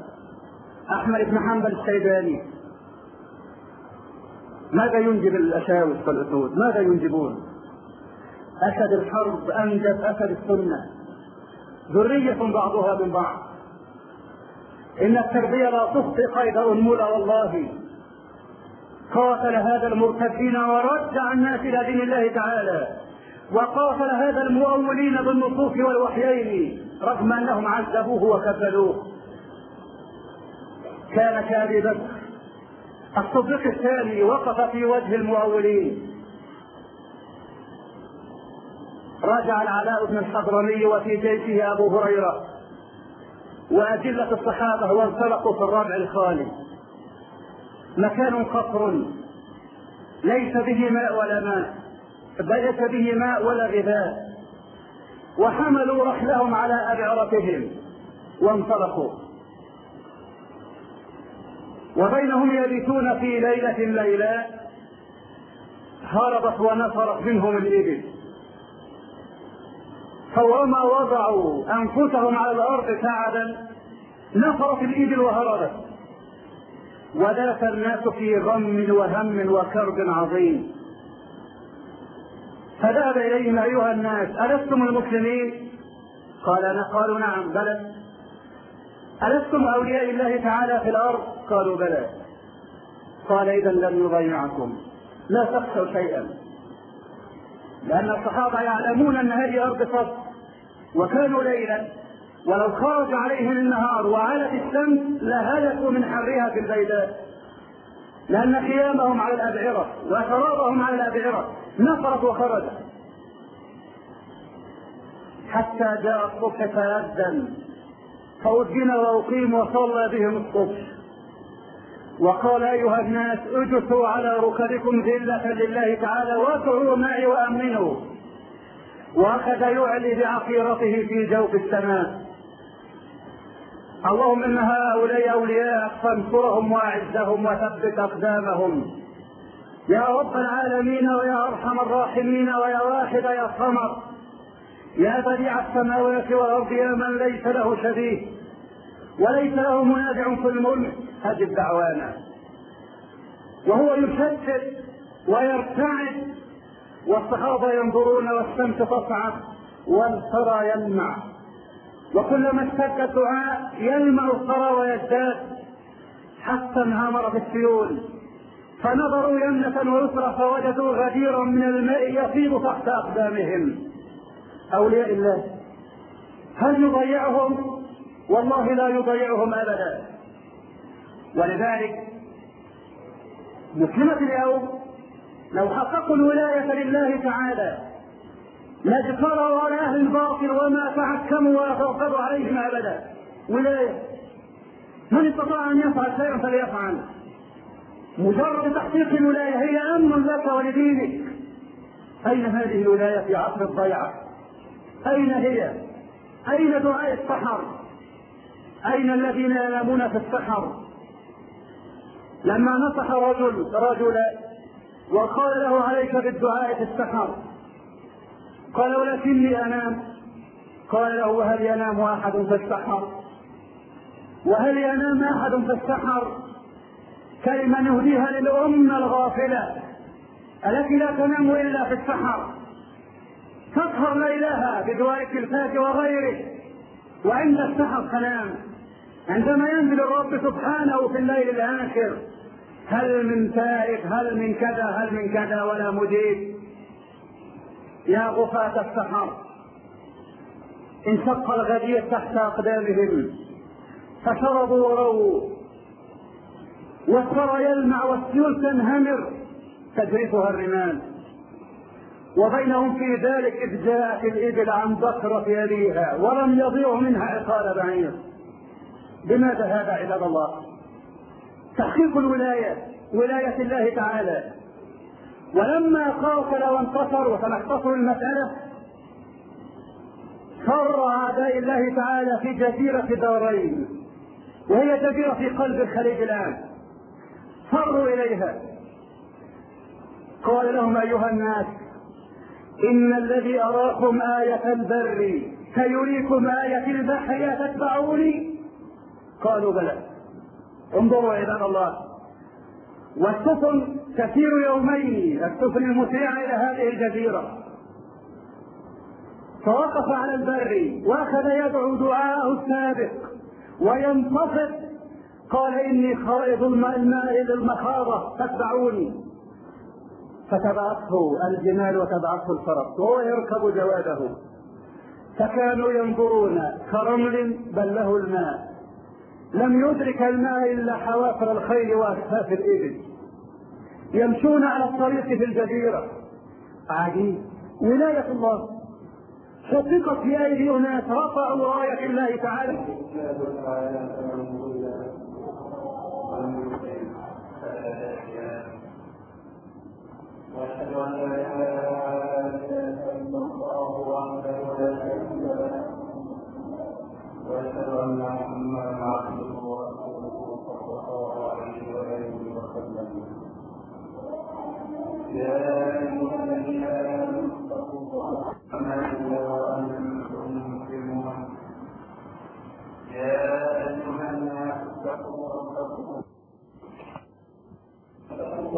أحمد بن حنبل الشيباني. ماذا ينجب الأشاوس والأسود؟ ماذا ينجبون؟ أسد الحرب أنجب أسد السنة. ذرية بعضها من بعض. إن التربية لا تخطي قيد أنملة والله. قاتل هذا المرتدين ورجع الناس إلى دين الله تعالى. وقاتل هذا المؤولين بالنصوص والوحيين. رغم أنهم عذبوه وكفلوه. كان بكر الصديق الثاني وقف في وجه المؤولين. رجع العلاء بن الحضرمي وفي جيشه أبو هريرة وأدلة الصحابة وانطلقوا في الربع الخالي. مكان قصر ليس به ماء ولا ماء. ليس به ماء ولا غذاء وحملوا رحلهم على أبعرتهم وانطلقوا. وبينهم يبيتون في ليلة ليلاء هربت ونفرت منهم الإبل. فوما وضعوا أنفسهم على الأرض سعدا نفرت الإبل وهربت. وداس الناس في غم وهم وكرب عظيم. فذهب إليهم أيها الناس ألستم المسلمين؟ قال قالوا نعم بلى. ألستم أولياء الله تعالى في الأرض؟ قالوا بلى. قال إذا لن يضيعكم لا تخشوا شيئا. لأن الصحابة يعلمون أن هذه أرض فضل وكانوا ليلا. ولو خرج عليهم النهار وعلت الشمس لهلكوا من حرها في البيداء. لأن خيامهم على الأبعرة وشرابهم على الأبعرة. نفرت وخرجت حتى جاء الصبح فأذن. فأذن وأقيم وصلى بهم الصبح. وقال أيها الناس اجثوا على ركبكم ذلة لله تعالى وادعوا معي وأمنوا وأخذ يعلي بعقيرته في جوف السماء. اللهم إن هؤلاء أولياء فانصرهم وأعزهم وثبت أقدامهم. يا رب العالمين ويا أرحم الراحمين ويا واحد يا صمد. يا بديع السماوات والأرض يا من ليس له شبيه وليس له منازع في الملك. هذه دعوانا وهو يشدد ويرتعد والصحابة ينظرون والشمس تصعد والثرى يلمع. وكلما اشتد الدعاء يلمع الثرى ويزداد. حتى انهمر بالسيول. فنظروا يمنة ويسرى فوجدوا غديرا من الماء يفيض تحت أقدامهم. أولياء الله هل يضيعهم؟ والله لا يضيعهم أبدا. ولذلك مسلمة اليوم لو حققوا الولاية لله تعالى لاجتروا على أهل الباطل وما تحكموا ولا توقفوا عليهم أبدا. ولاية من استطاع أن يفعل شيئا فليفعل. مجرد تحقيق الولاية هي أمن لك ولدينك. أين هذه الولاية في عصر الضيعة أين هي؟ أين دعاء السحر؟ أين الذين ينامون في السحر؟ لما نصح رجل رجلا وقال له عليك بالدعاء في السحر؟ قال ولكني أنام. قال له وهل ينام أحد في السحر؟ وهل ينام أحد في السحر؟ كلمة نهديها للامه الغافلة. التي لا تنام إلا في السحر. تسهر ليلها بدعاء التلفاز وغيره. وعند السحر تنام. عندما ينزل الرب سبحانه في الليل الآخر. هل من تائب؟ هل من كذا؟ هل من كذا؟ ولا مجيب. يا غفاة السحر. انشق الغدير تحت أقدامهم. فشربوا ورووا. والثرى يلمع والسيول تنهمر تجرفها الرمال. وبينهم في ذلك إذ جاءت الإبل عن بكرة يديها ولم يضيع منها عقال بعير. بماذا هذا عباد الله؟ تحقيق الولاية ولاية الله تعالى. ولما قاتل وانتصر وتنحتصر المسألة فر أعداء الله تعالى في جزيرة دارين وهي جزيرة في قلب الخليج الآن. فروا إليها. قال لهم أيها الناس إن الذي أراكم آية البر سيريكم آية البحر أتتبعوني قالوا بلى. انظروا عباد الله. والسفن تسير يومين السفن المسيرة إلى هذه الجزيرة. فوقف على البر وأخذ يدعو دعاءه السابق وينتصف قال إني خائض الماء إلى المخاضه فاتبعوني. فتبعته الجمال وتبعته الفرس وهو يركب جواده فكانوا ينظرون كرمل بل له الماء. لم يدرك الماء إلا حوافر الخيل واكتاف الإبل. يمشون على الطريق في الجزيرة. عجيب. ولاية الله. حققت في ايدي اناس رفعوا رايه الله تعالى. وأشهد أن لا اله الا الله وحده لا شريك له واشهد ان محمدا عبده ورسوله. صلى الله عليه واله وسلم يا ايها الذين امنوا اتقوا الله الا وأنتم مسلمون يا أيها الناس اتقوا ربكم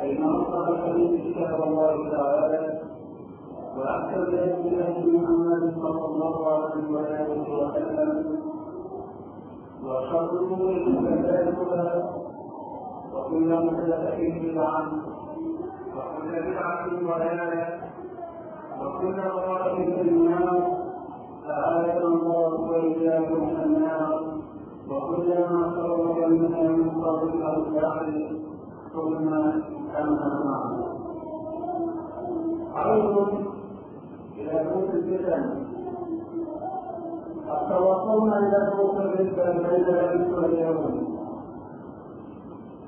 فإن أصدق الحديث كتاب الله تعالى وأحسن الهدي هدي محمد صلى الله عليه وآله وسلم. وشر الأمور محدثاتها وكل محدثة بدعة وكل بدعة ضلالة وكل ضلالة في النار أعاذنا الله وإياكم النار وكل ما منها من قبل أو بعد ثم عود إلى كتب الفتن حتى وصلنا إلى كتب الفتن واليوم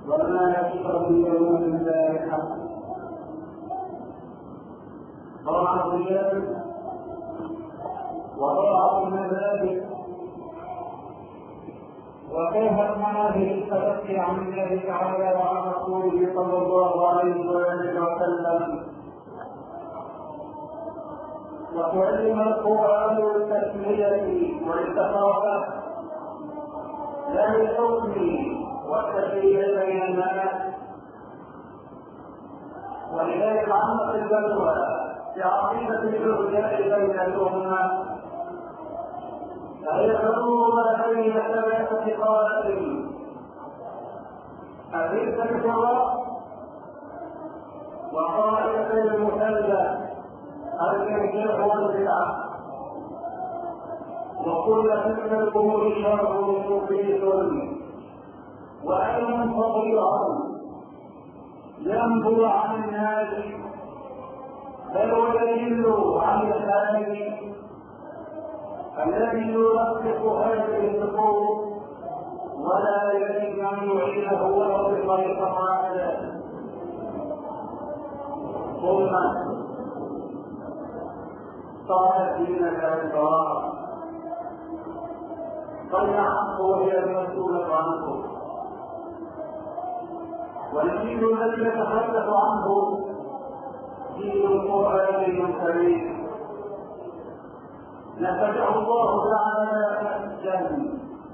وما يشرب اليوم من ذلك ضاع الرجال وضاعت المذاهب وكيف هذه التلقي عن الله تعالى وعن رسوله صلى الله عليه وآله وسلم؟ وتعلم القرآن للتسميه والثقافه لا للحكم والتشريع بين الناس. ولذلك عمت البلوى في عقيده الرجال بين الأمة فيدعون بين ثلاثة قائل أليس الجواب وقائلة المثلى الإرجاء والبدعة وكل تلك الأمور شر مفيد وعلم فضيعة ينبو عن الناس بل ويدل عن الحال الذي يلقف هذه النفوس ولا يجد من يعينه ولو بطريقه واحدة ثم صار دينك القرار ضيعته وهي المسؤولة عنه والدين الذي يتحدث عنه دين القرآن الكريم نفتح الله تعالى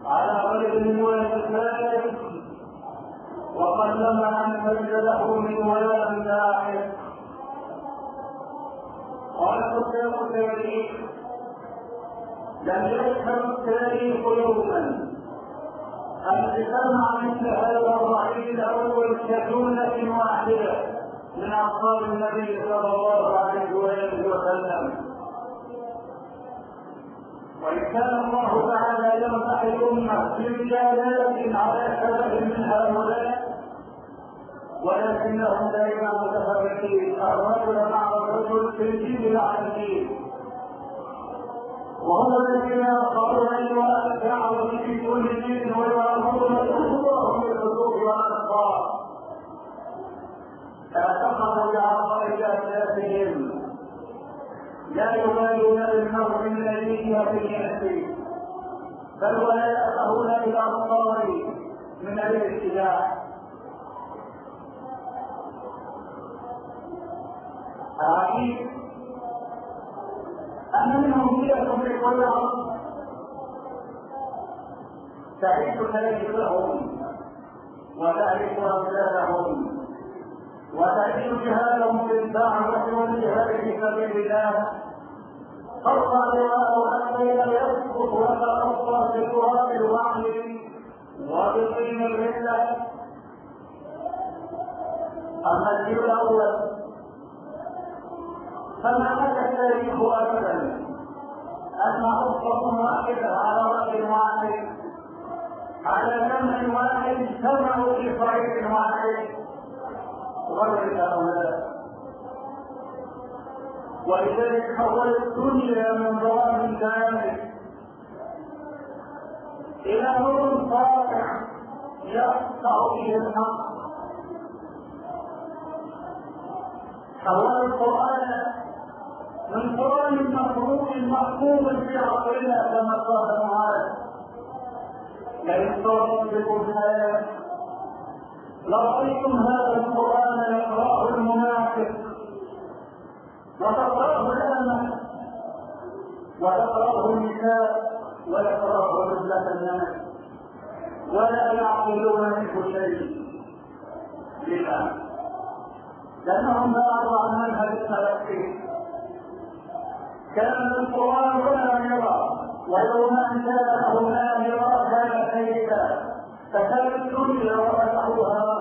على غير ولا وقدم أن ليس له من ولا داعي قال الشيخ التاريخ. لم يفهم التاريخ يوما. ان اجتمع مثل هذا الرحيل الأول كجمله واحدة من أصحاب النبي صلى الله عليه واله وسلم؟ كان الله تعالى يمسح الأمة برجالات على سبب من هؤلاء ولكنهم دائما متفرقين. الرجل مع الرجل في الدين مع الدين. وهم الذين يقرون الدعوة في كل دين ويؤمرون الله بالحدود والأخبار اعتقدوا بعقائد أسلافهم لا يبالون بالمرء من أيديها في يأتي بل ولا يأخذون إلى أبصار من الابتداع عجيب أن منهم فئة في كل أرض تعيش تاريخهم وتعرف أمثالهم وتعيش جهادهم بالدعوة والجهاد في سبيل الله. لواءه حتى لم يسقط وتأصل في تراب الوعي وبطين الرده أما الجيل الأول. فما مدى التاريخ أبدا. أن قصة واحدة على رجل واحد. على جمع واحد اجتمعوا في طريق واحد. ولذلك حول الدنيا من ظلام كامل إلى نور صالح يقطع فيه الحق. حول القرآن من قرآن مفهوم محفوظ في عصرنا كما قال معاذ لئن بكم الحياة لرأيتم هذا القرآن يقرأه المنافق. وتقرأه الأمة. وتقرأه النساء. ويقرأه نزلة الناس. ولا يعقلون منه شيء. لله لأنهم بعضوا عن منهج التلقي. كان القرآن ولا يرى ويوم أن جاءه لا يرى كان سيدا فكانت الدنيا وفتحوها.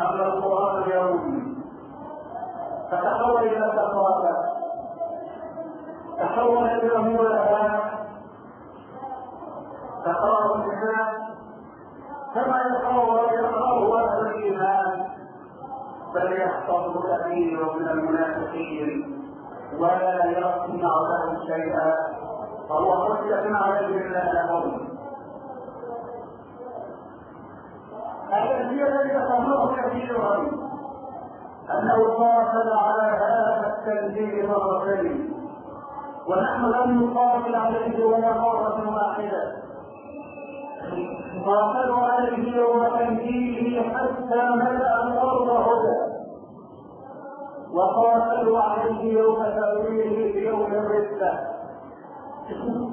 أما القرآن اليوم. فتحول إلى تقواك تحول إلى مولها تقرأ الناس كما يقرأ يقرأه أهل الإيمان. بل يحفظ كثير من المنافقين. ولا يصنع لهم شيئا. فهو حجة عليه لا لهم. الذي يتفهمه كثيرا انه قاتل على هذا التنزيل مرتين. ونحن لم نقاتل عليه ولا مرة واحدة. قاتلوا عليه يوم تنزيله حتى ملأ الأرض هدى. وقاتلوا عليه يوم تأويله في يوم الردة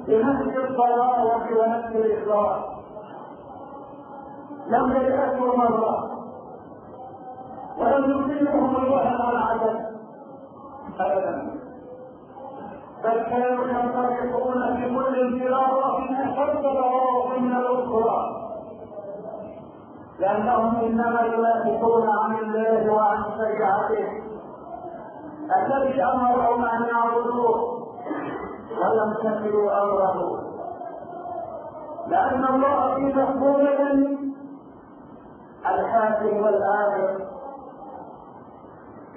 بنفس الضراوة ونفس الإخلاص. لم ييأسوا مرة ولم يصيبهم الوهن والعدد أبدا. بل كانوا ينطلقون في كل انفرارة أشد ضراوة من الأخرى. لأنهم إنما ينافقون عن الله وعن شريعته الذي أمرهم أن يعبدوه ولم تكلوا أمره. لأن الله في مفهومه الحاكم والآمر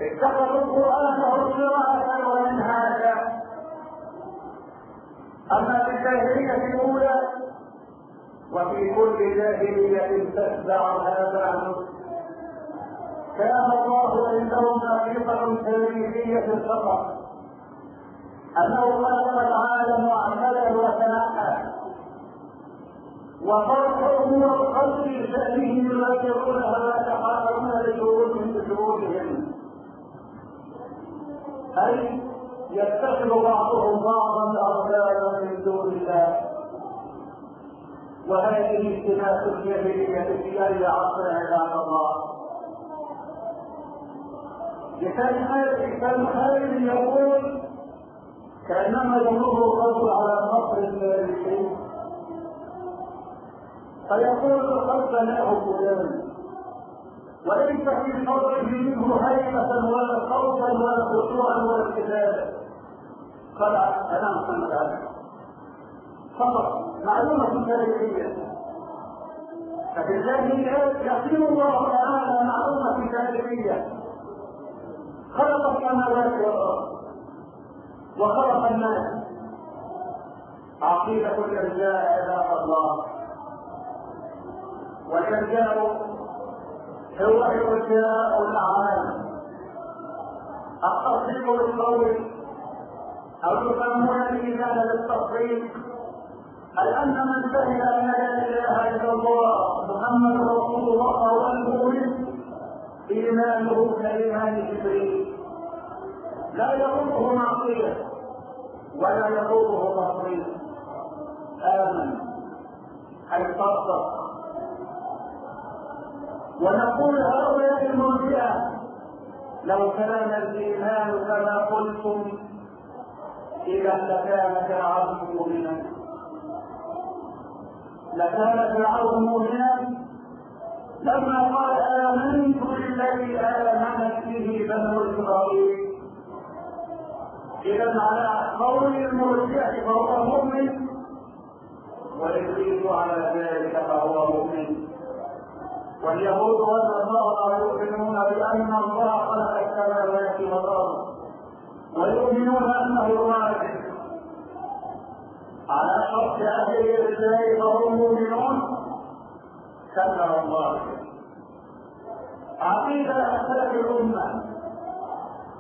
اتخذوا قرآنهم قراءة هذا أما في الجاهلية الأولى
وفي كل جاهلية تتبع آباؤه كان الله عندهم حقيقة تاريخية فقط. أنه خلق العالم وعمله وتنحى وفرحه والقلب بشأنهم يذكرونها ويتحاكمون لشؤونهم بشؤونهم أي يتخذ بعضهم بعضا أربابا من دون الله. وهذه التماس الجاهلية في أي عصر عباد الله. لكان خالد يقول كأنما يمر الرجل على قصر المالكين فيقول قد بناه فلان وليس في قبره منه هيبة ولا خوفا ولا خشوعا ولا ابتدالا قال أنا محمد علي فقط معلومة تاريخية. الجاهليات يقين الله تعالى معلومة تاريخية. خلق السماوات والأرض. وخلق الناس. عقيدة الإرجاء عباد الله. والإرجاء هو إرجاء الأعمال التصديق بالقول أو يسمون الإيمان بالتصديق أي أن من شهد أن لا إله إلا الله محمد رسول الله فهو المؤمن إيمانه كإيمان جبريل. لا يضره معصية ولا يضره باطل آمن. أي صدق ونقول هؤلاء المرجئة لو كان الإيمان كما قلتم إذا لكان فرعون مؤمنا. لكان فرعون مؤمنا لما قال آمنت بالذي آمنت به بنو إسرائيل. إذا على قول المرجئة فهو مؤمن وإبليس على ذلك فهو مؤمن. واليهود والنصارى يؤمنون بأن الله خلق السماوات والأرض ويؤمنون أنه واحد. على شرط أهل الإرجاء فهم مؤمنون كفر الله. عقيدة أسلف الأمة.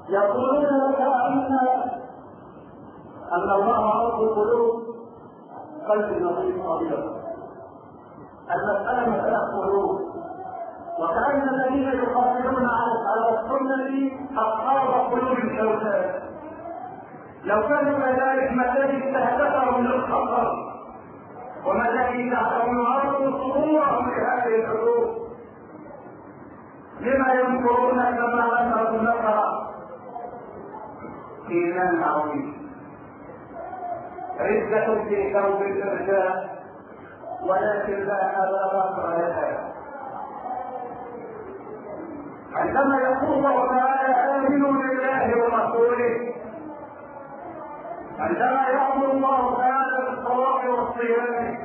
يقولون لك أن أن الله رب القلوب قلب نظيف أبيض المسألة مسألة قلوب وكأن الذين يقاتلون على السنة أصحاب قلوب الشوكات لو كانوا كذلك ما الذي استهدفهم للخطر وما الذي تعلم الأرض صدورهم لهذه الحروب لما ينكرون كما ذكروا النصر إيمان عظيم. عزة في ثوب الإرجاء ولكن لا هذا لها عندما يقول الله تعالى آمنوا بالله ورسوله عندما يأمر الله تعالى بالصلاة والصيام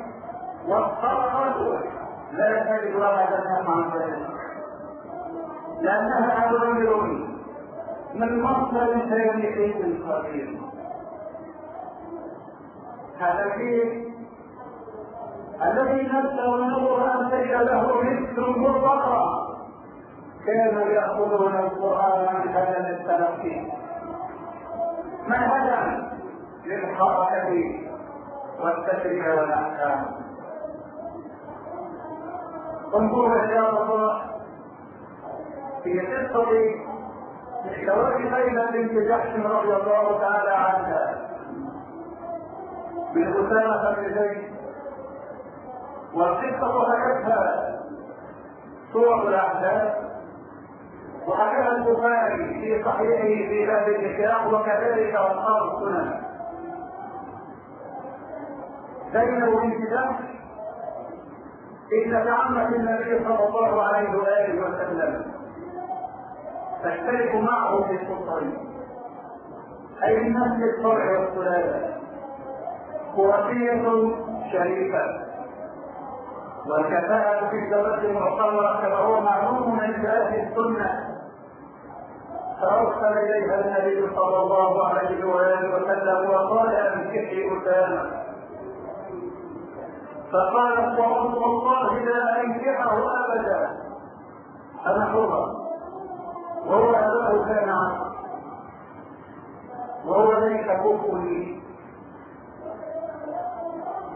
والصدقة لا تجد لها جنة عن ذلك لأنها أوامر من مصدر تاريخي قديم هذا الدين الذي نبدا ونظر ان تجد له مثل مرتقى كانوا يأخذون القرآن من هذا التلقي منهجا للحركه والتشريع والأحكام. انظروا يا الله في قصة زواج ليلى بنت جحش رضي الله تعالى عنها. من أسامة بن زيد. والقصة حكتها صور الأحداث وحكاها البخاري في صحيحه في باب النكاح وكذلك أصحاب السنن. بنت جحش ابنة عمة النبي صلى الله عليه وآله وسلم تشترك معه في السلطان. أي من نسل الفرع والسلالة. قرشية شريفة. والكفاءة في الزواج المعتبرة كما هو معلوم عند أهل السنة. فأرسل إليها النبي صلى الله عليه وآله وسلم وقال أنكحي أسامة. فقالت والله لا انكحه أبدا. أنا حرة وهو اباه كان عنه وهو ليس كفري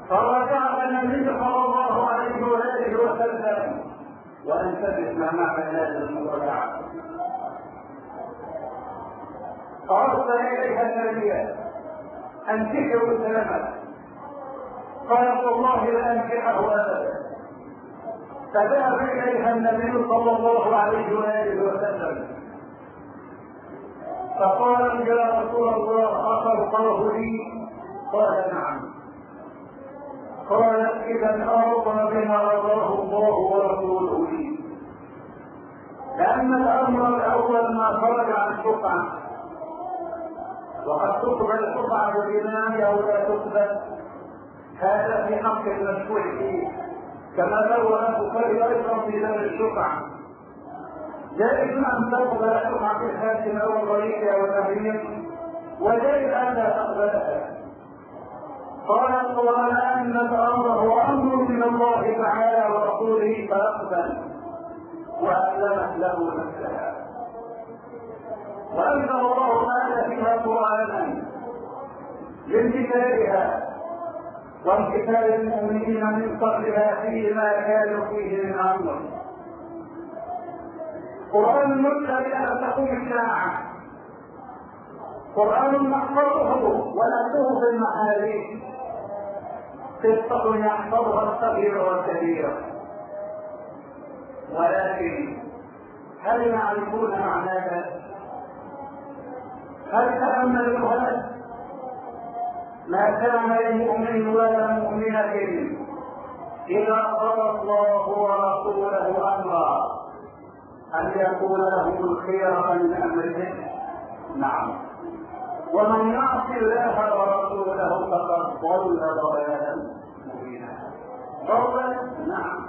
فرجع النبي صلى الله عليه وآله وسلم. وأنتبه ما معنى هذا المراجعة. فارسل اليها النبي أنكحه سلامة. قالت والله لانكحه ابدا. فذهب اليها النبي صلى الله عليه وآله وسلم. فقال يا رسول الله اخرقه لي؟ قال نعم. قالت إذا ارضى بما رضاه الله ورسوله. لي لأن الأمر الأول ما خرج عن شفعه وقد تقبل الشفعه بالإيمان أو لا تقبل. هذا في حق المشفوع فيه كما لو البخاري أيضا في دار الشفعه جائز أن تقبل الشفعه الحاكم أو الرئيس أو الامير وجائز أن لا تقبلها قال ولأن الأمر هو أمر من الله تعالى ورسوله فأقبل. وأسلمت له نفسها. وأنزل الله تعالى فيها قرآنا لامتثالها وامتثال المؤمنين من قبلها فيما كانوا فيه من أمر. قرآن المتلى بأن تقوم الساعة. قرآن محفظه ونكتبه في المحاريب. قصة يحفظها الصغير والكبير. ولكن هل يعرفون معناها؟ هل تأملوا هذا؟ ما كان لمؤمن ولا مؤمنة إذا قضى الله ورسوله أمرا. أن يكون لهم الخيرة من أمرهم. نعم. ومن يعص الله ورسوله فقد ضل ضلالا مبينا. ضل نعم.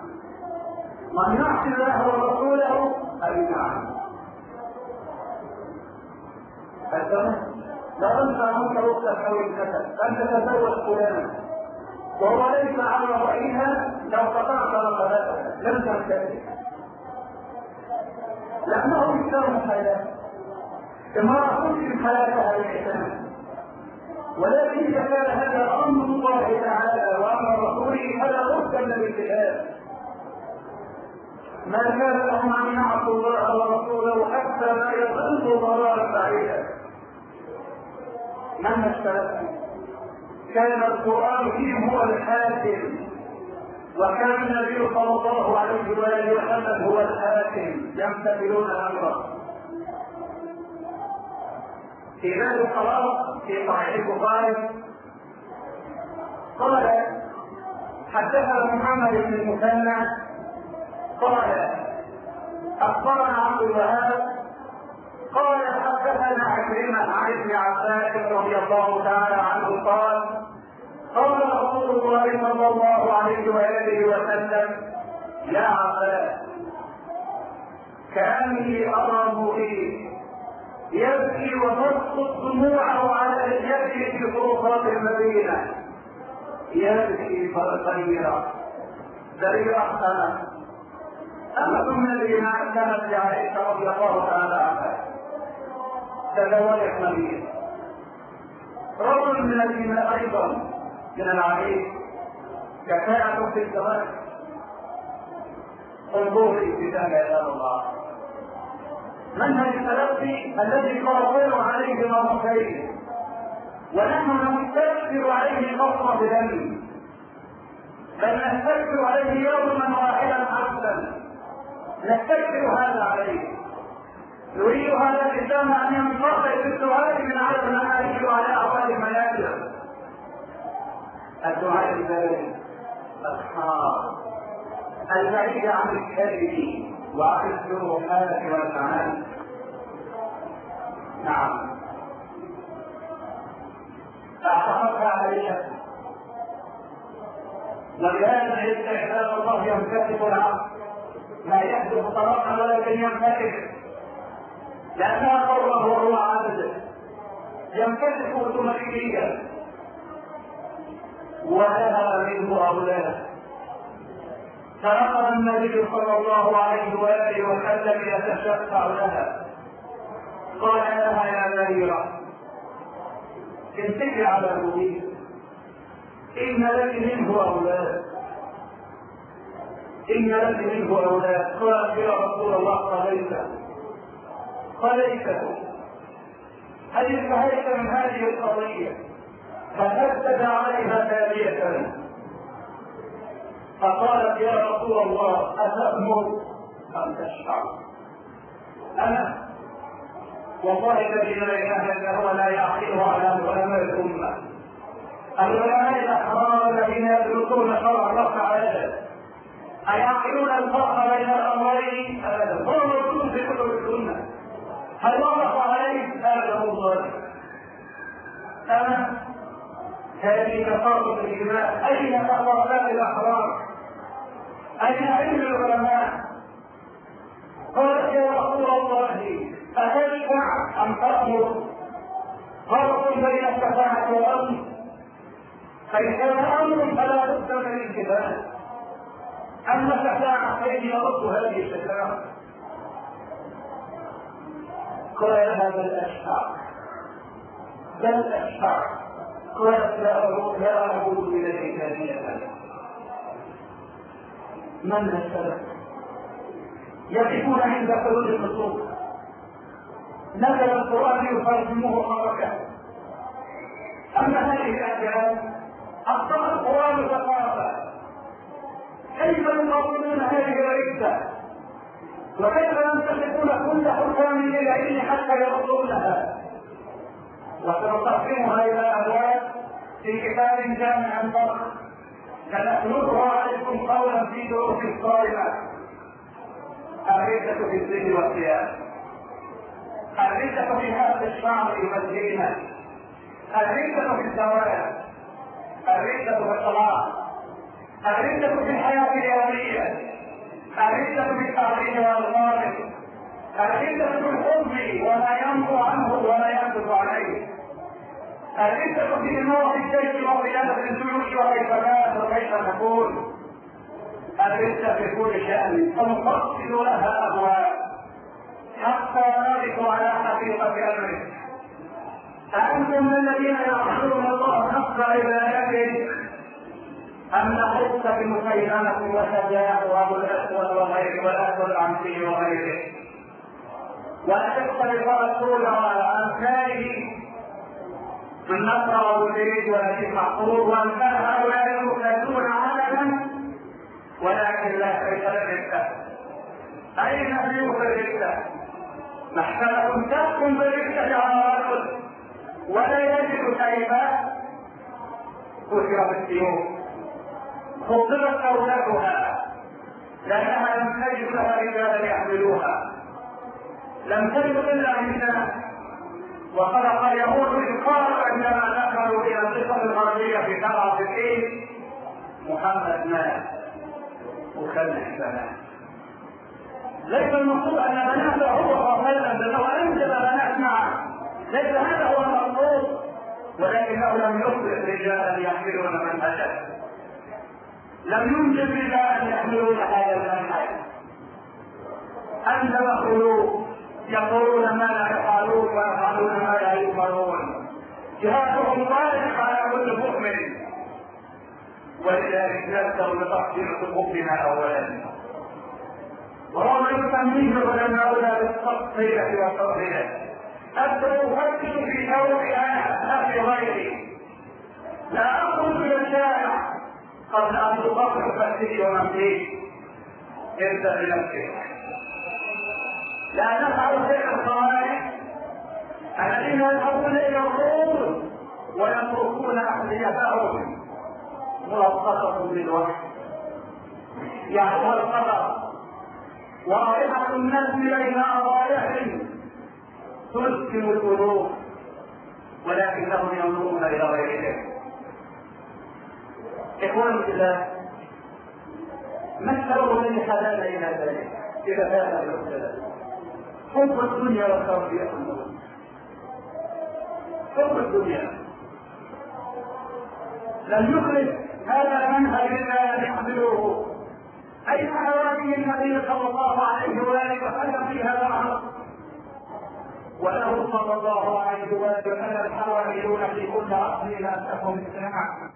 من يعص الله ورسوله اي نعم لو انت امرت أختك أو ابنتك ان تتزوج فلانا. وهو ليس على رأيها لو قطعت رقبتك لم تمتلك لأنه يكره حياة. امرأة تسلم حياتها للإحسان. ولكن إذا كان هذا أمر الله تعالى وأمر رسوله فلا بد من الاتفاق ما كان لهم أن يعصوا الله ورسوله حتى لا يضلوا ضلالا بعيدا. من السلف كان القرآن فيهم هو الحاكم وكان النبي صلى الله عليه وآله وسلم هو الحاكم. يمتثلون أمره في باب الطلاق في صحيح البخاري قال حدثنا محمد بن المثنى قال أخبرنا عبد الوهاب قال حدثنا عكرمة عن ابن عباس رضي الله تعالى عنه قال قال رسول الله صلى الله عليه وآله وسلم يا عباس كأني أرى المغيث يبكي وتسقط دموعه على رجاله في طرقات المدينة. يبكي فرقيرا بريرة أما ثم الذين كانت لعائشة رضي الله تعالى عنها. تزوجت مدينة رجل من المدينة أيضا من العريس كفاءة في الزواج انظروا الابتسامة يا الله. منهج التلقي الذي قرأنا عليه مرتين ونحن نستكثر عليه قطرة دم بل نستكثر عليه يوما واحدا عبدا نستكثر هذا عليه. يريد هذا الإنسان أن ينفصل بالسؤال من على المناهج وعلى أعوال المنابر الدعاء البارد أصحاب البعيد عن الكذب وعن الشروحات والمعاني. نعم. فاعتقدها عائشة ولهذا استحلال الله يمتلك العقل. لا يحدث طلاقا ولكن يمتلك لأنها قوله وهو عبد يمتلك اوتوماتيكيا ولها منه أولاد. فأخذ النبي صلى الله عليه وآله وسلم يتشفع لها قال لها يا مريرة انتهي على المبين إن لك منه أولاد. إن لك منه أولاد. قالت يا رسول الله قليت قليت هل انتهيت من هذه القضية؟ فنفذ عليها ثانية فقالت يا رسول الله أتأمر أم تشفع؟ أنا. والله الذي لا إله إلا هو لا يعقله على علماء الأمة. العلماء الأحرار الذين يدرسون شرع الله تعالى. أيعقلون الفرق بين الأمرين؟ أبدا هو وقف عليه هذا الظالم أما هذه تفرق الإجماع أين تفرقات الأحرار أين علم العلماء قالت يا رسول الله أتشفع أم تأمر فرق بين الشفاعة والأمر فإن كان أمر فلا بد من الانتباه أما الشفاعة فإني يرد هذه الشفاعة قال هذا الأشفع بل أشفع قالت لا لا أعود إليه ثانية من السبب يقفون عند حدود النصوص. نزل القرآن يترجمه حركة؟ أما هذه الآيات أخطأ القرآن ثقافة. كيف يقابلون هذه العزة؟ وكيف ينتخبون كل حكام للعلم حتى يردونها وسنقسمها إلى أبواب في كتاب جامع ضخم سنتلوها عليكم قولا في دروس الصارمة العزة في الدين والقيام الردة في هذا الشعر يمثلنا الردة في الزواج الردة في الصلاة الردة في الحياة اليومية. الردة في التعليم والغالب الردة في الحب ولا ينبو عنه ولا ينبت عليه. الردة في إمارة الجيش وقيادة الجيوش كانت وكيف تكون الردة في كل شأن. فنفصل لها أبواب. حتى نرد على حقيقة أمره أأنتم الذين يعبدون الله حق عبادته. أم نحس بمسيلمة وشجاع وأبو الأسود وغيره والأسود العنسي وغيره؟ وأشق الرسول وأمثاله من نصر وابو زيد ونجيب محفوظ وأمثال هؤلاء المخلصون عددا ولكن لا شيء للرده أين سيوف الرده محكمة تحكم بالرشة على رجل ولا يجد شيئا كسر بالسيوف خطبت أولادها لأنها لم تجد لها رجالا يحملوها. لم تجد إلا نساء وخلق اليهود إذ قالوا عندما دخلوا إلى القصة الغربية في 67 محمد مات. وخلف بنات ليس المقصود أن بناته هو خاصه بل هو انزل بنات معه. ليس هذا هو المقصود. ولكنه لم يصبح رجالا يحملون منهجه لم ينجب رجالا يحملون هذا المنهج أنزل قلوب يقولون ما لا يفعلون ويفعلون ما لا يؤمرون جهادهم طارق على كل مؤمن. ولذلك نبدا بتحصيل حقوقنا اولا. وهو يسميه العلماء بالتفصيلة والتوحيد أبدأ أفتش في نوعي أنا لا في غيري. لا إلى الشارع. قبل أن تطبق تفسيري ومنفي ابدأ بنفسك. لا تفعل تلك الخوارج الذين يذهبون إلى الروم ويتركون أحذيتهم ملصقة بالوحي. يعني القدر ورائحة الناس بين أضايحهم تسكن القلوب ولكنهم ينظرون إلى غيرهم. إخواني في الله ما السبب الذي خلانا إلى ذلك؟ إلى هذا الابتلاء حب الدنيا والتربية حب الدنيا. لم يخرج هذا المنهج إلا أن يحمله اين هوادي النبي صلى الله عليه وآله وسلم في هذا الامر وله صلى الله عليه وآله وسلم الحواريون في كل اصل لا تكن السماء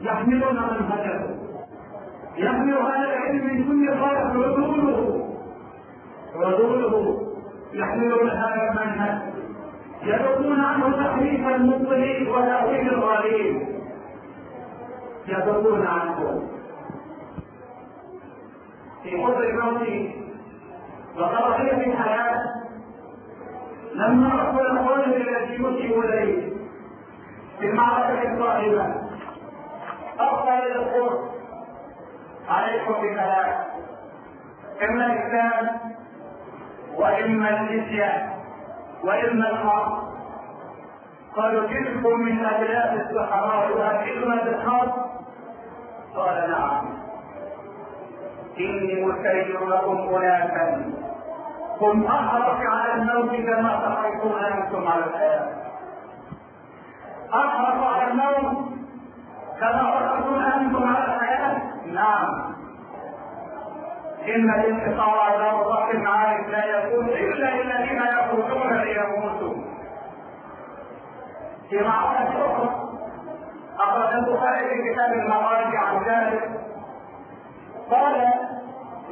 يحملون منهجه يحمل هذا العلم من كل خلق عدوله عدوله يحملون هذا المنهج. يذوقون عنه تحريف المبطلين وتأويل الغالين. يذوقون عنه. في قرب الموت وقضية الحياة لما أقبل الرجل الذي يسلم إليه. في المعركة الصائبة إلى القرب عليكم بثلاث إما الإسلام وإما الجزية وإما الحرب قالوا جئتكم من أبناء الصحراء يهاجرون بالحرب قال نعم. إني مسير لكم أناسا. هم أحرص على الموت كما تحرصون أنتم على الحياة. أحرص على الموت كما تحرصون أنتم على الحياة؟ نعم. إن الانتصار على الله المعارك لا يكون إلا للذين يقولون ليموتوا. في معركة أخرى أخرج البخاري في كتاب المغارب عن ذلك. قال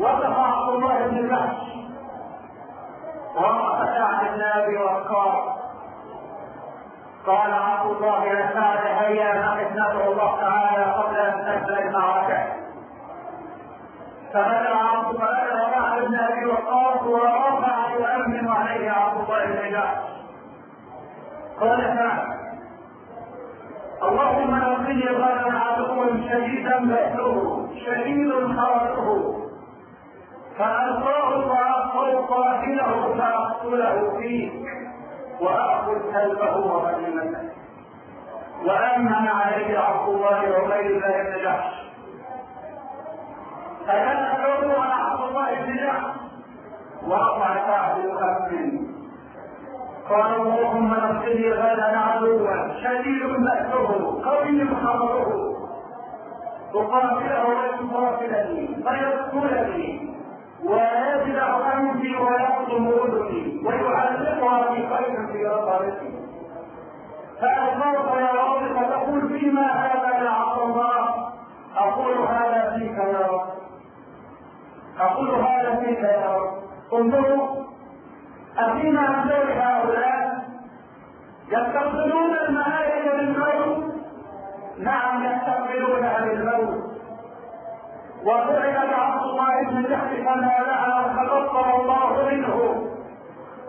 وقف عبد الله بن جحش وقف سعد بن وقاص قال عبد الله يا سعد هيا نقف ندعو الله تعالى قبل أن تبدا المعركة. فبدأ عبد الله سعد بن أبي وقاص ورفع يؤمن عليه عبد الله بن جحش قال سعد اللهم نقني غدا عدو شديدا بأسه شديد خرجه فألقاه فألقوا قاتله فأقتله فيه. وأخذ كلبه وغنيمته وأمن عليه عبد الله وعبيد الله بن جحش. فكان الحكم على عبد الله بن جحش؟ ورفع سعد يؤمن قال اللهم نصرني غدا عدوا شديد بأسه قوي خبره. تقاتله ويقاتلني فيقتلني. ويجدع انفي ويقضم اذني ويعلقها في خير في رقبتي. فأخبرت يا رب فتقول فيما هذا يا عبد الله. أقول هذا فيك يا رب. أقول هذا فيك يا رب. انظروا أفينا دور هؤلاء يستقبلون الملائكة للموت نعم يستقبلونها للموت وفعل بعبد الله بن جحش فما لها فتبصر الله منه.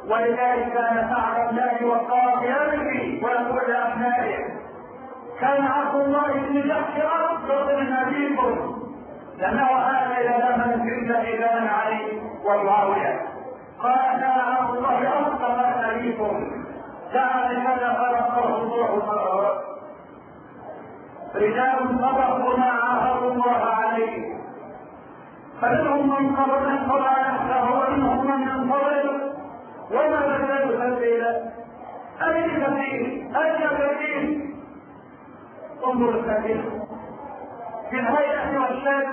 ولذلك كان سعد بن أبي وقاص يبكي ويقول لابنائه كان عبد الله بن جحش افضل من أبيكم. لأنه هذا زمن الا إذان علي ومعاوية. قال كان عبد الله افضل من أبيكم. كان لماذا خلقه الله رجال صدقوا ما عاهدوا الله عليه. فمنهم من قبل نفسه ومنهم من ينتظر وما بدلوا تبديلا اي تبديل اي تبديل انظر التبديل في الهيئة والشك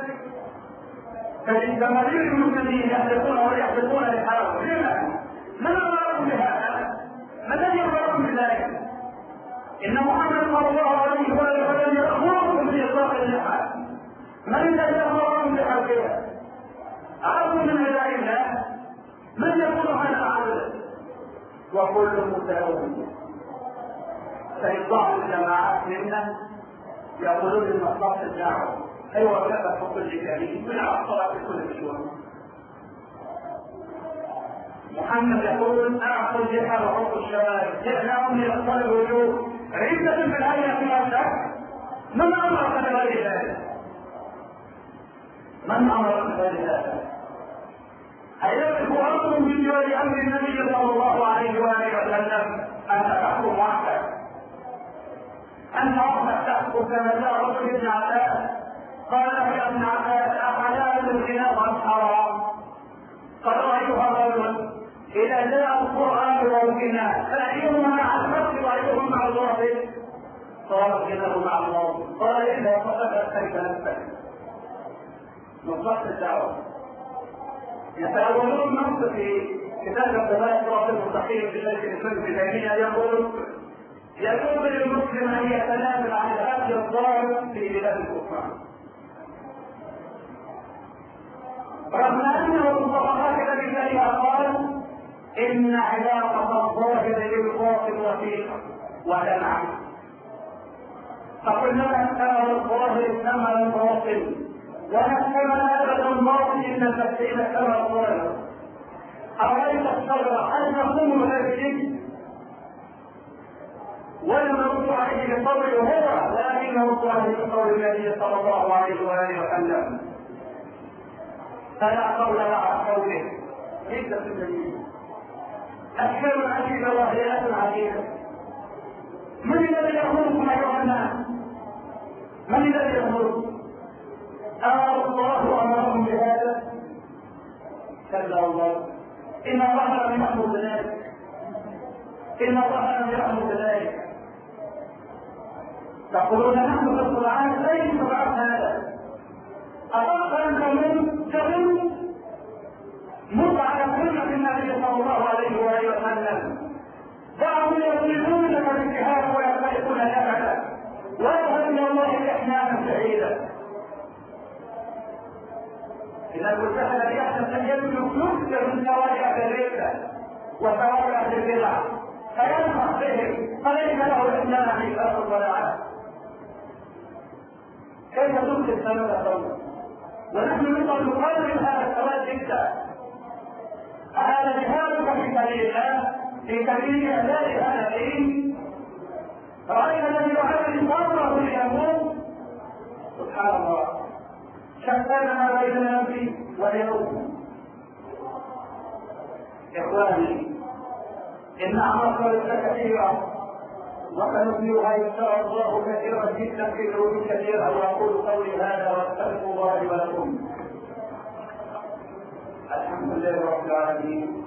تجد مريض المسلمين يحدثون ويحدثون لحاله لما؟ من أمرهم بهذا؟ ما الذي أمرهم بذلك؟ ان محمد صلى الله عليه وآله وسلم يامركم بإطلاق اللحى من الذي أمرهم بحقها؟ عبد من عباد الله من يكون هذا عبد وكل متهاون فإن بعض الجماعات منا يقولون ان مصلحة الدعوة أيوه كذا كل كريم من الصلاة في كل مشوار. محمد يقول اعطوا اللحى وحط الشباب. جئناهم لاقصى الوجوه. عدة في الهيئة فيها شك من امرك بغير ذلك؟ من امرك بغير ذلك؟ أيملك أمر من جوار أمر النبي صلى الله عليه وآله وسلم. أن تحكم وحدك أن وحدك تحكم كما جاء رجل ابن عباس قال له يا ابن عباس أحلال الغناء أم حرام؟ قد رأيتها رجل إذا جاء القرآن والغناء فأيهما مع الحق وأيهما مع الباطل؟ قال الغناء مع الله. قال إذا فقدت كيف نفسك مصلحة الدعوة. يتأولون نص في كتاب الصلاة صراط المستقيم لشيخ الإسلام ابن تيمية يقول يجوز للمسلم أن يتنازل عن الأكل الضار في بلاد الكفار. رغم أنه هكذا بذلك قال إن علاقة الظاهر للباطن وثيقة ودمعة فكلما استمر الظاهر استمر الباطن. استمر أبدا الباطن إلا إذا استمر الظاهر أرأيت الشر هل نقوم بهذه ولم نرد عليه بالقول هو ولكن نرد عليه بقول النبي صلى الله عليه وآله وسلم فلا قول مع قوله ليس في الدليل أشكال عجيبة وهيئات عجيبة من الذي يأمركم أيها الناس؟ من الذي يأمركم؟ أمر الله أمركم بهذا؟ كلا الله. إن الله لم يأمر بذلك. إن الله لم يأمر بذلك. تقولون نحن في القرآن ليس بعد هذا. أن تمن تمن مر على سنة النبي صلى الله عليه وآله وسلم. دعوا يضربون بالجهاد ويخلقون الأبد. ويظهر من الله إحيانا سعيدا كنت الذي يحدث أن يملك يكثر من ثواب الربا وثواب البدع. فينفخ بهم فليس له إلا أن يكفر ولا عاد كيف تمسك ثلاثة دولة ونحن نقدر نقرر هذا الثواب جدا. هذا جهادك في سبيل الله. في سبيل أداء هذا رايت الذي يعلم صبره ليموت سبحان الله. شتان ما بين النبي واليوم. إخواني إن اعماق كثيره وسنبلغها ان شاء الله كثيرا جدا في العلوم كثيرة وأقول قولي هذا وأستغفر الله ولكم. الحمد لله رب العالمين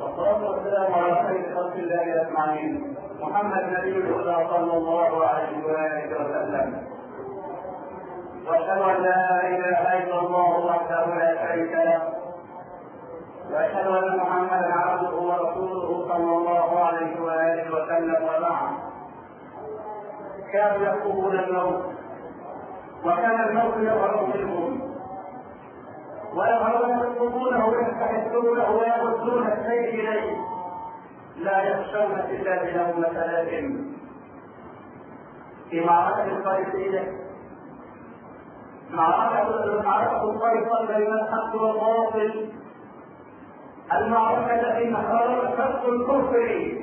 والصلاة والسلام على خير خلق الله أجمعين. محمد نبي الهدى صلى الله عليه وآله وسلم. وأشهد أن لا إله إلا الله وحده لا شريك له. وأشهد أن محمدا عبده ورسوله صلى الله عليه وآله وسلم وبعد. كانوا يكتبون الموت وكان الموت يظهر منهم ويظهرون يكتبونه ويستحسونه ويردون السير إليه لا يخشون الله لومة لائم. في معركة الفريقين معركة معركة الفيصل بين الحق والباطل المعركة التي نخرج شق الكفر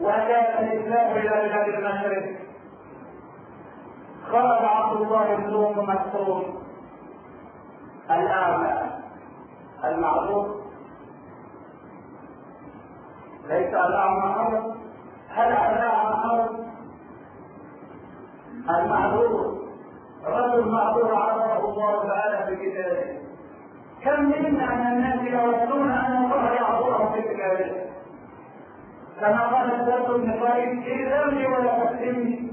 وجاء الإسلام إلى بلاد المشرق خرج عبد الله بن أم مكتوم الأعمى المعروف ليس الأعمى مرض هل الأعمى مرض المعروف رجل معذور عرفه الله تعالى في كتابه. كم منا من الناس يودون أن الله يعذرهم في كتابه. كما قال الدرس بن قريب اذني ولا تسلمني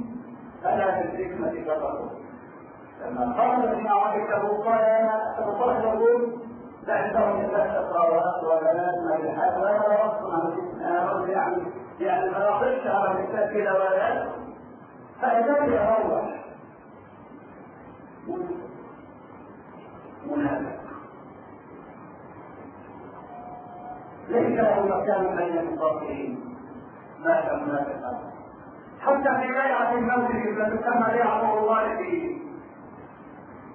فلا في الحكمة كفروا لما قال ابن عبده قال ابو طالب يقول الا الصلوات ولا لازم الحج ولا رسم يعني يعني ما يقصش على الكتاب. كده ولا فإذا يروح منافق ليس له مكان بين المصافحين مات منافقا حتى في بيعة الموت التي تسمى بيعة الله في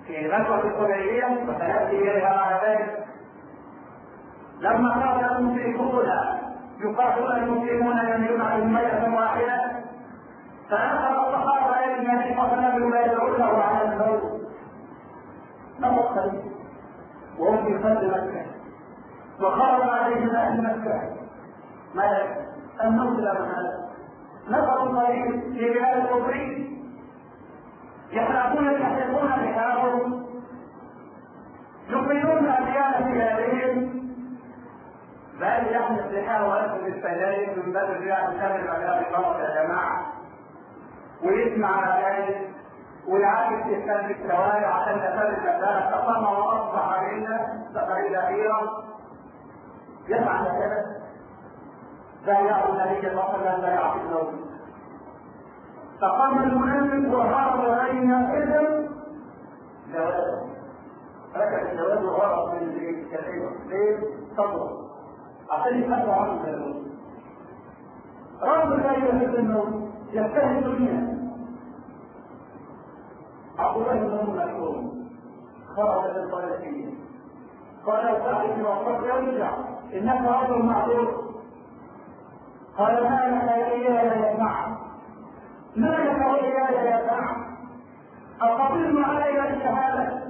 في غزوة الحديبية وسيأتي إليها بعد ذلك لما قال المشركون يقاتل المسلمون يميلون أمية واحدة. فأخذ الصحابة إلى النبي صلى الله عليه وسلم يدعونه على الموت نبقى وهم في قلب مكة. وخرج عليهم أهل مكة. ملك الموت لا محالة نفروا الطريق في بلاد الكفر يحرقون يحرقون بحارهم يقيمون أديان بلادهم بل يحمل السلاح ويأخذ السجاير من باب الرياح بسبب مجال الغلط يا جماعة ويسمع على ذلك ويعاكس الإسلام بالشوارع عشان ذلك ذلك تقام وأصبح علينا سفر أخيرا يفعل كذا بايعوا النبي صلى الله عليه وسلم بايعوا النوم. فقام المؤمن وهرب علينا إذن جواز ركب الجواز وهرب من البيت. كثيرا ليه؟ صبر عشان يخفوا عنه رب لا يحب النوم. يجتهد الدنيا. عبد الله بن مسعود خرج للطائفين قال صاحبي وقد يرجع إنك رجل معذور قال ما لك اياي يا سعد ما لك واياي يا سعد اقبلنا علي الشهادة.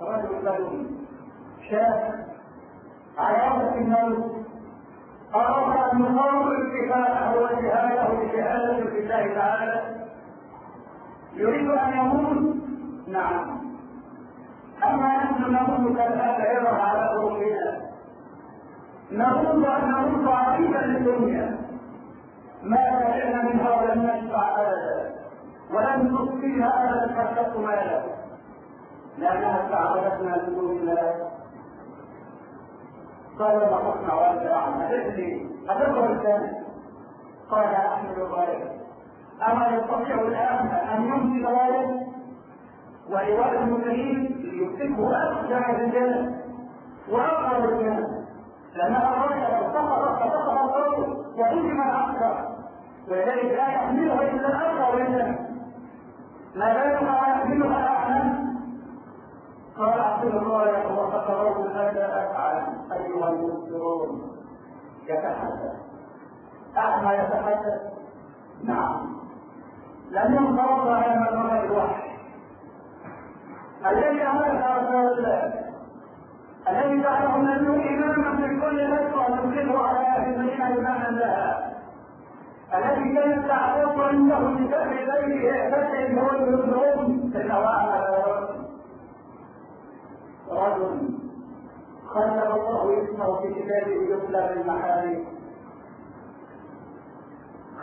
رجل بدوي شاب وقت الموت أراد أن يقاوم اتفاقه وجهاده بشهادة الله تعالى يريد أن يموت؟ نعم. أما نحن نموت كالأبعرة على ظروفنا نموت أن نموت عظيما للدنيا. ما سمعنا منها ولم نشفع أبدا. ولم تصفيها أبدا حتى مالا. لأنها استعبدتنا لدون الله قال نقصنا وانت اعمى ابني هتقرا الثاني؟ قال أحمد الغايه اما يستطيع الان أن يمسك ذلك. ولواء المسلمين يمسكه أكثر الرجال وأقرب الرجال لانها الرايه سقطت فسقط الأرض وهزم الاكثر ولذلك لا يحملها الا الاقوى منها ما بالك يحملها الاعلم قال عبد الله وفقروا ماذا أفعل. أيها المسلمون يتحدث. أعمى يتحدث. نعم. لانهم فرض على مدار الوحي. الذي امرك رسول الله الذي جعله النبي إماما في كل نفس وتدخله على أهل المدينة إماما لها. الذي كانت تعرف عنده بسبب بيته فتح هو المسلمون في النواحي رجل خلق الله اسمه في كتابه يتلى بالمحارم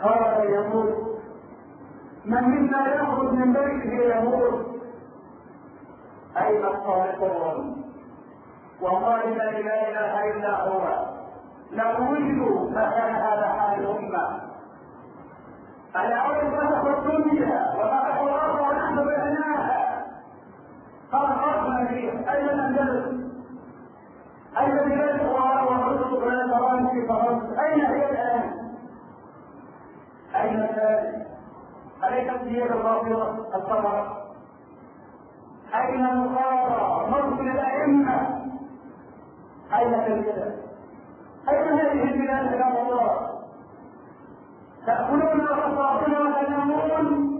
خرج يموت من منا يخرج من بيته يموت. أين الصالحون وقال لا إله إلا هو. لو وجدوا فكان هذا حال الأمة. الأول فتحوا الدنيا وفتحوا الأرض ونحن بناها قال خرجنا فيه أين ننزل أين بلاد القران وحدود بلاد في فرنسا؟ أين هي الآن؟ أين ذلك اليست هي الرافضة؟ الثمره أين المخاطرة؟ موطن الأئمة. أين البلاد أين هذه البلاد كلام الله؟ تأكلون وتشربون وتنامون.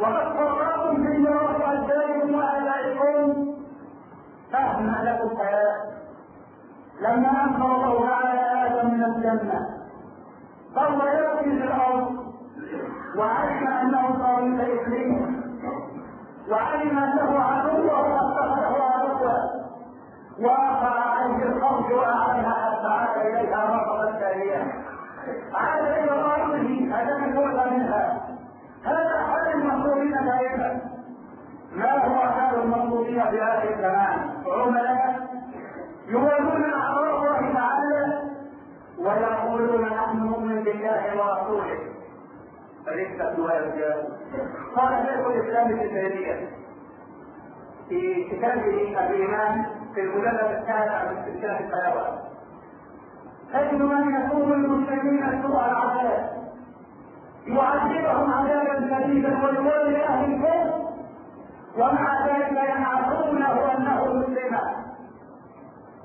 وقد فرقتم في ميراث اجدادكم وابائكم فهم لكم الحياة لما انزل الله على آدم من الجنة فهو يأتي في الأرض. وعلم أنه طريق ابليس وعلم أنه عدوه واتخذه عدوا وقع عليه الخوف واعلنها حتى عاد اليها مرة ثانية عاد إلى ارضه هذا من منها. هذا حال المطلوبين دائما ما هو حال المطلوبين في هذه الزمان؟ عملاء يولون أعراض الله تعالى ويقولون نحن نؤمن بالله ورسوله. فليس ويرجال قال شيخ الإسلام ابن تيمية في كتابه الإيمان في المجلد التاسع من استشهاد الحيوان تجد من يسوم المسلمين سوء العذاب. يعذبهم عذابا شديدا ويولي أهل الكفر ومع ذلك ينعتونه أنه مسلما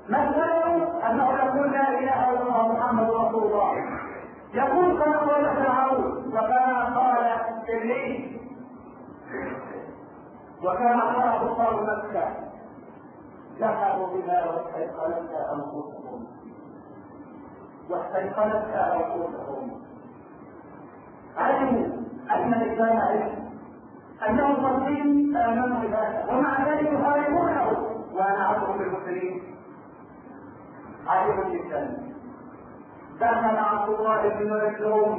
مثله أنه يقول لا إله إلا الله محمد رسول الله. يقول كما قال فرعون وكما قال إبليس وكما قال كفار مكة ذهبوا بها واستيقنتها أنفسهم. واستيقنتها أنفسهم. علموا أن الإسلام علم انهم مسلمين آمنوا بهذا ومع ذلك يحاربونه. وأنا عبد بالمسلمين عجب جدا دخل عبد الله بن مسعود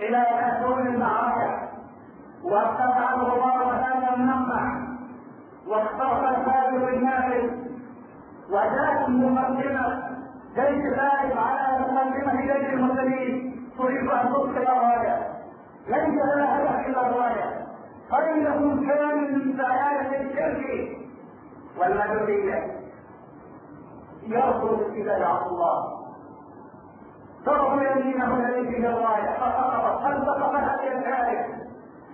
إلى اسود المعركه وارتفع الغبار واخترق الفاجر النافذ وجاءت المقدمة. جيش غالب على مقدمه جيش المسلمين. تريد أن تبقي الرايه ليس لها هدف إلا الرايه فانهم كانوا من سعاده الشرك والمجوسيه يرفض اتباع الله. ضربوا يمينه الذي به الرايه فسقطت فالتقط هدي الكارث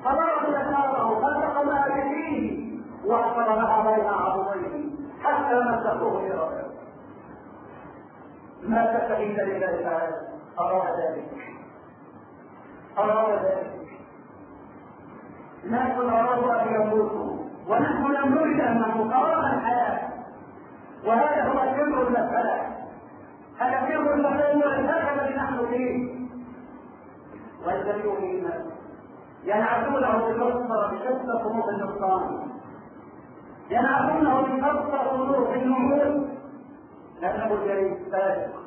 فضرب يساره فالتقى ما بيده واحفظ لها بين عضويه حتى مسكوه إلى ما تستفيد تعالى أراد ذلك أراد ذلك ناس أرادوا أن يموتوا ونحن لم أن نموت أردنا الحياة وهذا هو سر المسألة هذا سر المسألة والفرق الذي نحن فيه. والدليل منا ينعتونه بكثرة بكثرة طرق النقصان. ينعتونه بكثرة طرق النمور لأنه الجريء فاسق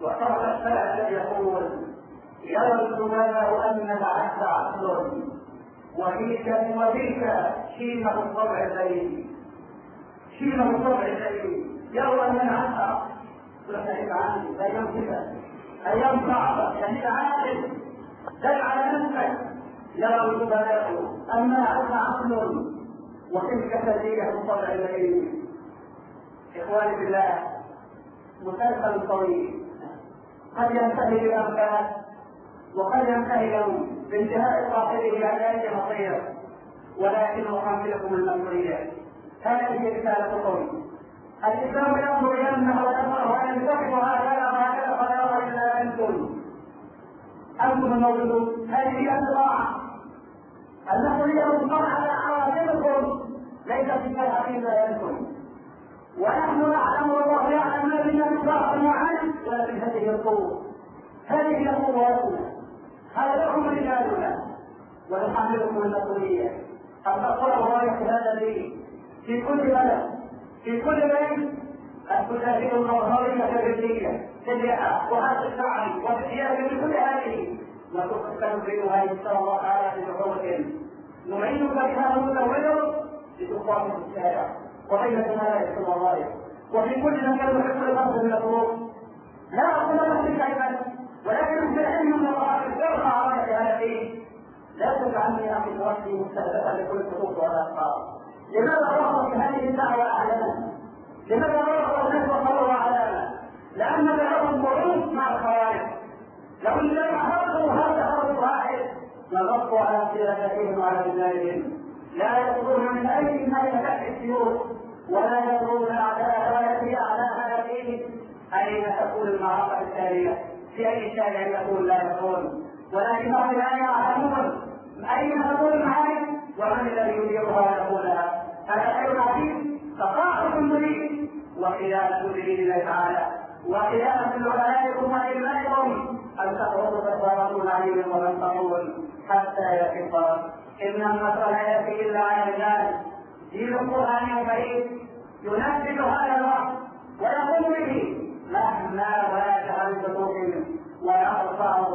وترك السلف يقول يود له أن العبد عقل وفيك وفيك شيمة الطبع الليل شيمة الطبع الليل يروى أن العبد تبتعد عنه أيام كذا أيام صعبة يعني عاقل دل على نفسك يرى الزبلاء أما عبد عقل وتلك سجية الطبع الليل إخواني بالله مسلسل طويل قد ينتهي بالأنفاس وقد ينتهي يوم بانتهاء صاحبه على أي مصير ولكن أحملكم المسؤولية هذه رسالتكم الإسلام يأمر يمنع ويأمر وأن يتخذ هكذا وهكذا فلا يرى إلا أنتم. أنتم الموجودون. هذه الطاعة المسؤولية تطلع على عواملكم ليست في الحقيقة أنتم ونحن نعلم والله يعلم ما بنا من ظاهر وعلم ولكن هذه القوة. هذه قوتنا هذا هم رجالنا ونحملكم المسؤولية أن تقرأوا راية هذا الدين في كل بلد. في كل بيت أن تجاهدوا المظهرية الرجلية في اللحى وهذا الشعر والثياب بكل هذه. وتستنفرها إن شاء الله تعالى بصعوبة نعينك بها المتولد لتقام في الشارع وبين الملائكة والله وفي كل مكان نحب الفرد من الظروف لا أقول لك شيئا ولكن في من الله ترفع هذا الدين لا تجعلني أخي نفسي مستهدفا لكل الظروف والأفكار. لماذا رفض في هذه الدعوة أعلانا؟ لماذا رفض الناس وصلوا أعلانا؟ لأن لهم ظروف مع الخوارج. لو لم أخذوا هذا فرض واحد لغطوا على سيرتهم وعلى بلادهم لا يطلبون من أي ما يفتح السيوف. ولا يدرون اعداء ولا يدري اعداء هذا الدين أين تكون المعركة التالية؟ في أي شارع يقول لا يقول؟ ولكنهم لا يعلمون. أين تكون المعارك ومن الذي يديرها ويقولها هذا خير عظيم تقاعد مريد وخيانه لدين الله تعالى. وخيانه لعلمائكم وعلمائكم أن تخرجوا فتوارون عليهم ومن تقول. حتى يكف إن النصر لا يأتي إلا على الرجال دين القرآن الكريم ينفذ هذا الوقت ويقوم به. مهما واجه بذنوبهم ويرفعه.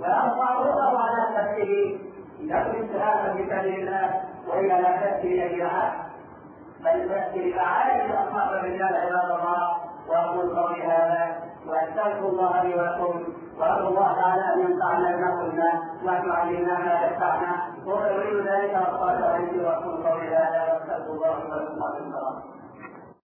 ويرفع روحه على نفسه. يكفي انتهاكا بسبيل الله. وإلى لا تاتي اليها بل تأتي باعالي أصحاب الرجال عباد الله وأقول قولي هذا وأستغفر الله لي ولكم وارجو الله تعالى أن ينفعنا بما قلنا وأن يعلمنا ما ينفعنا. واريد ذلك والصالح عليه وأقول قولي هذا وأستغفر الله لكم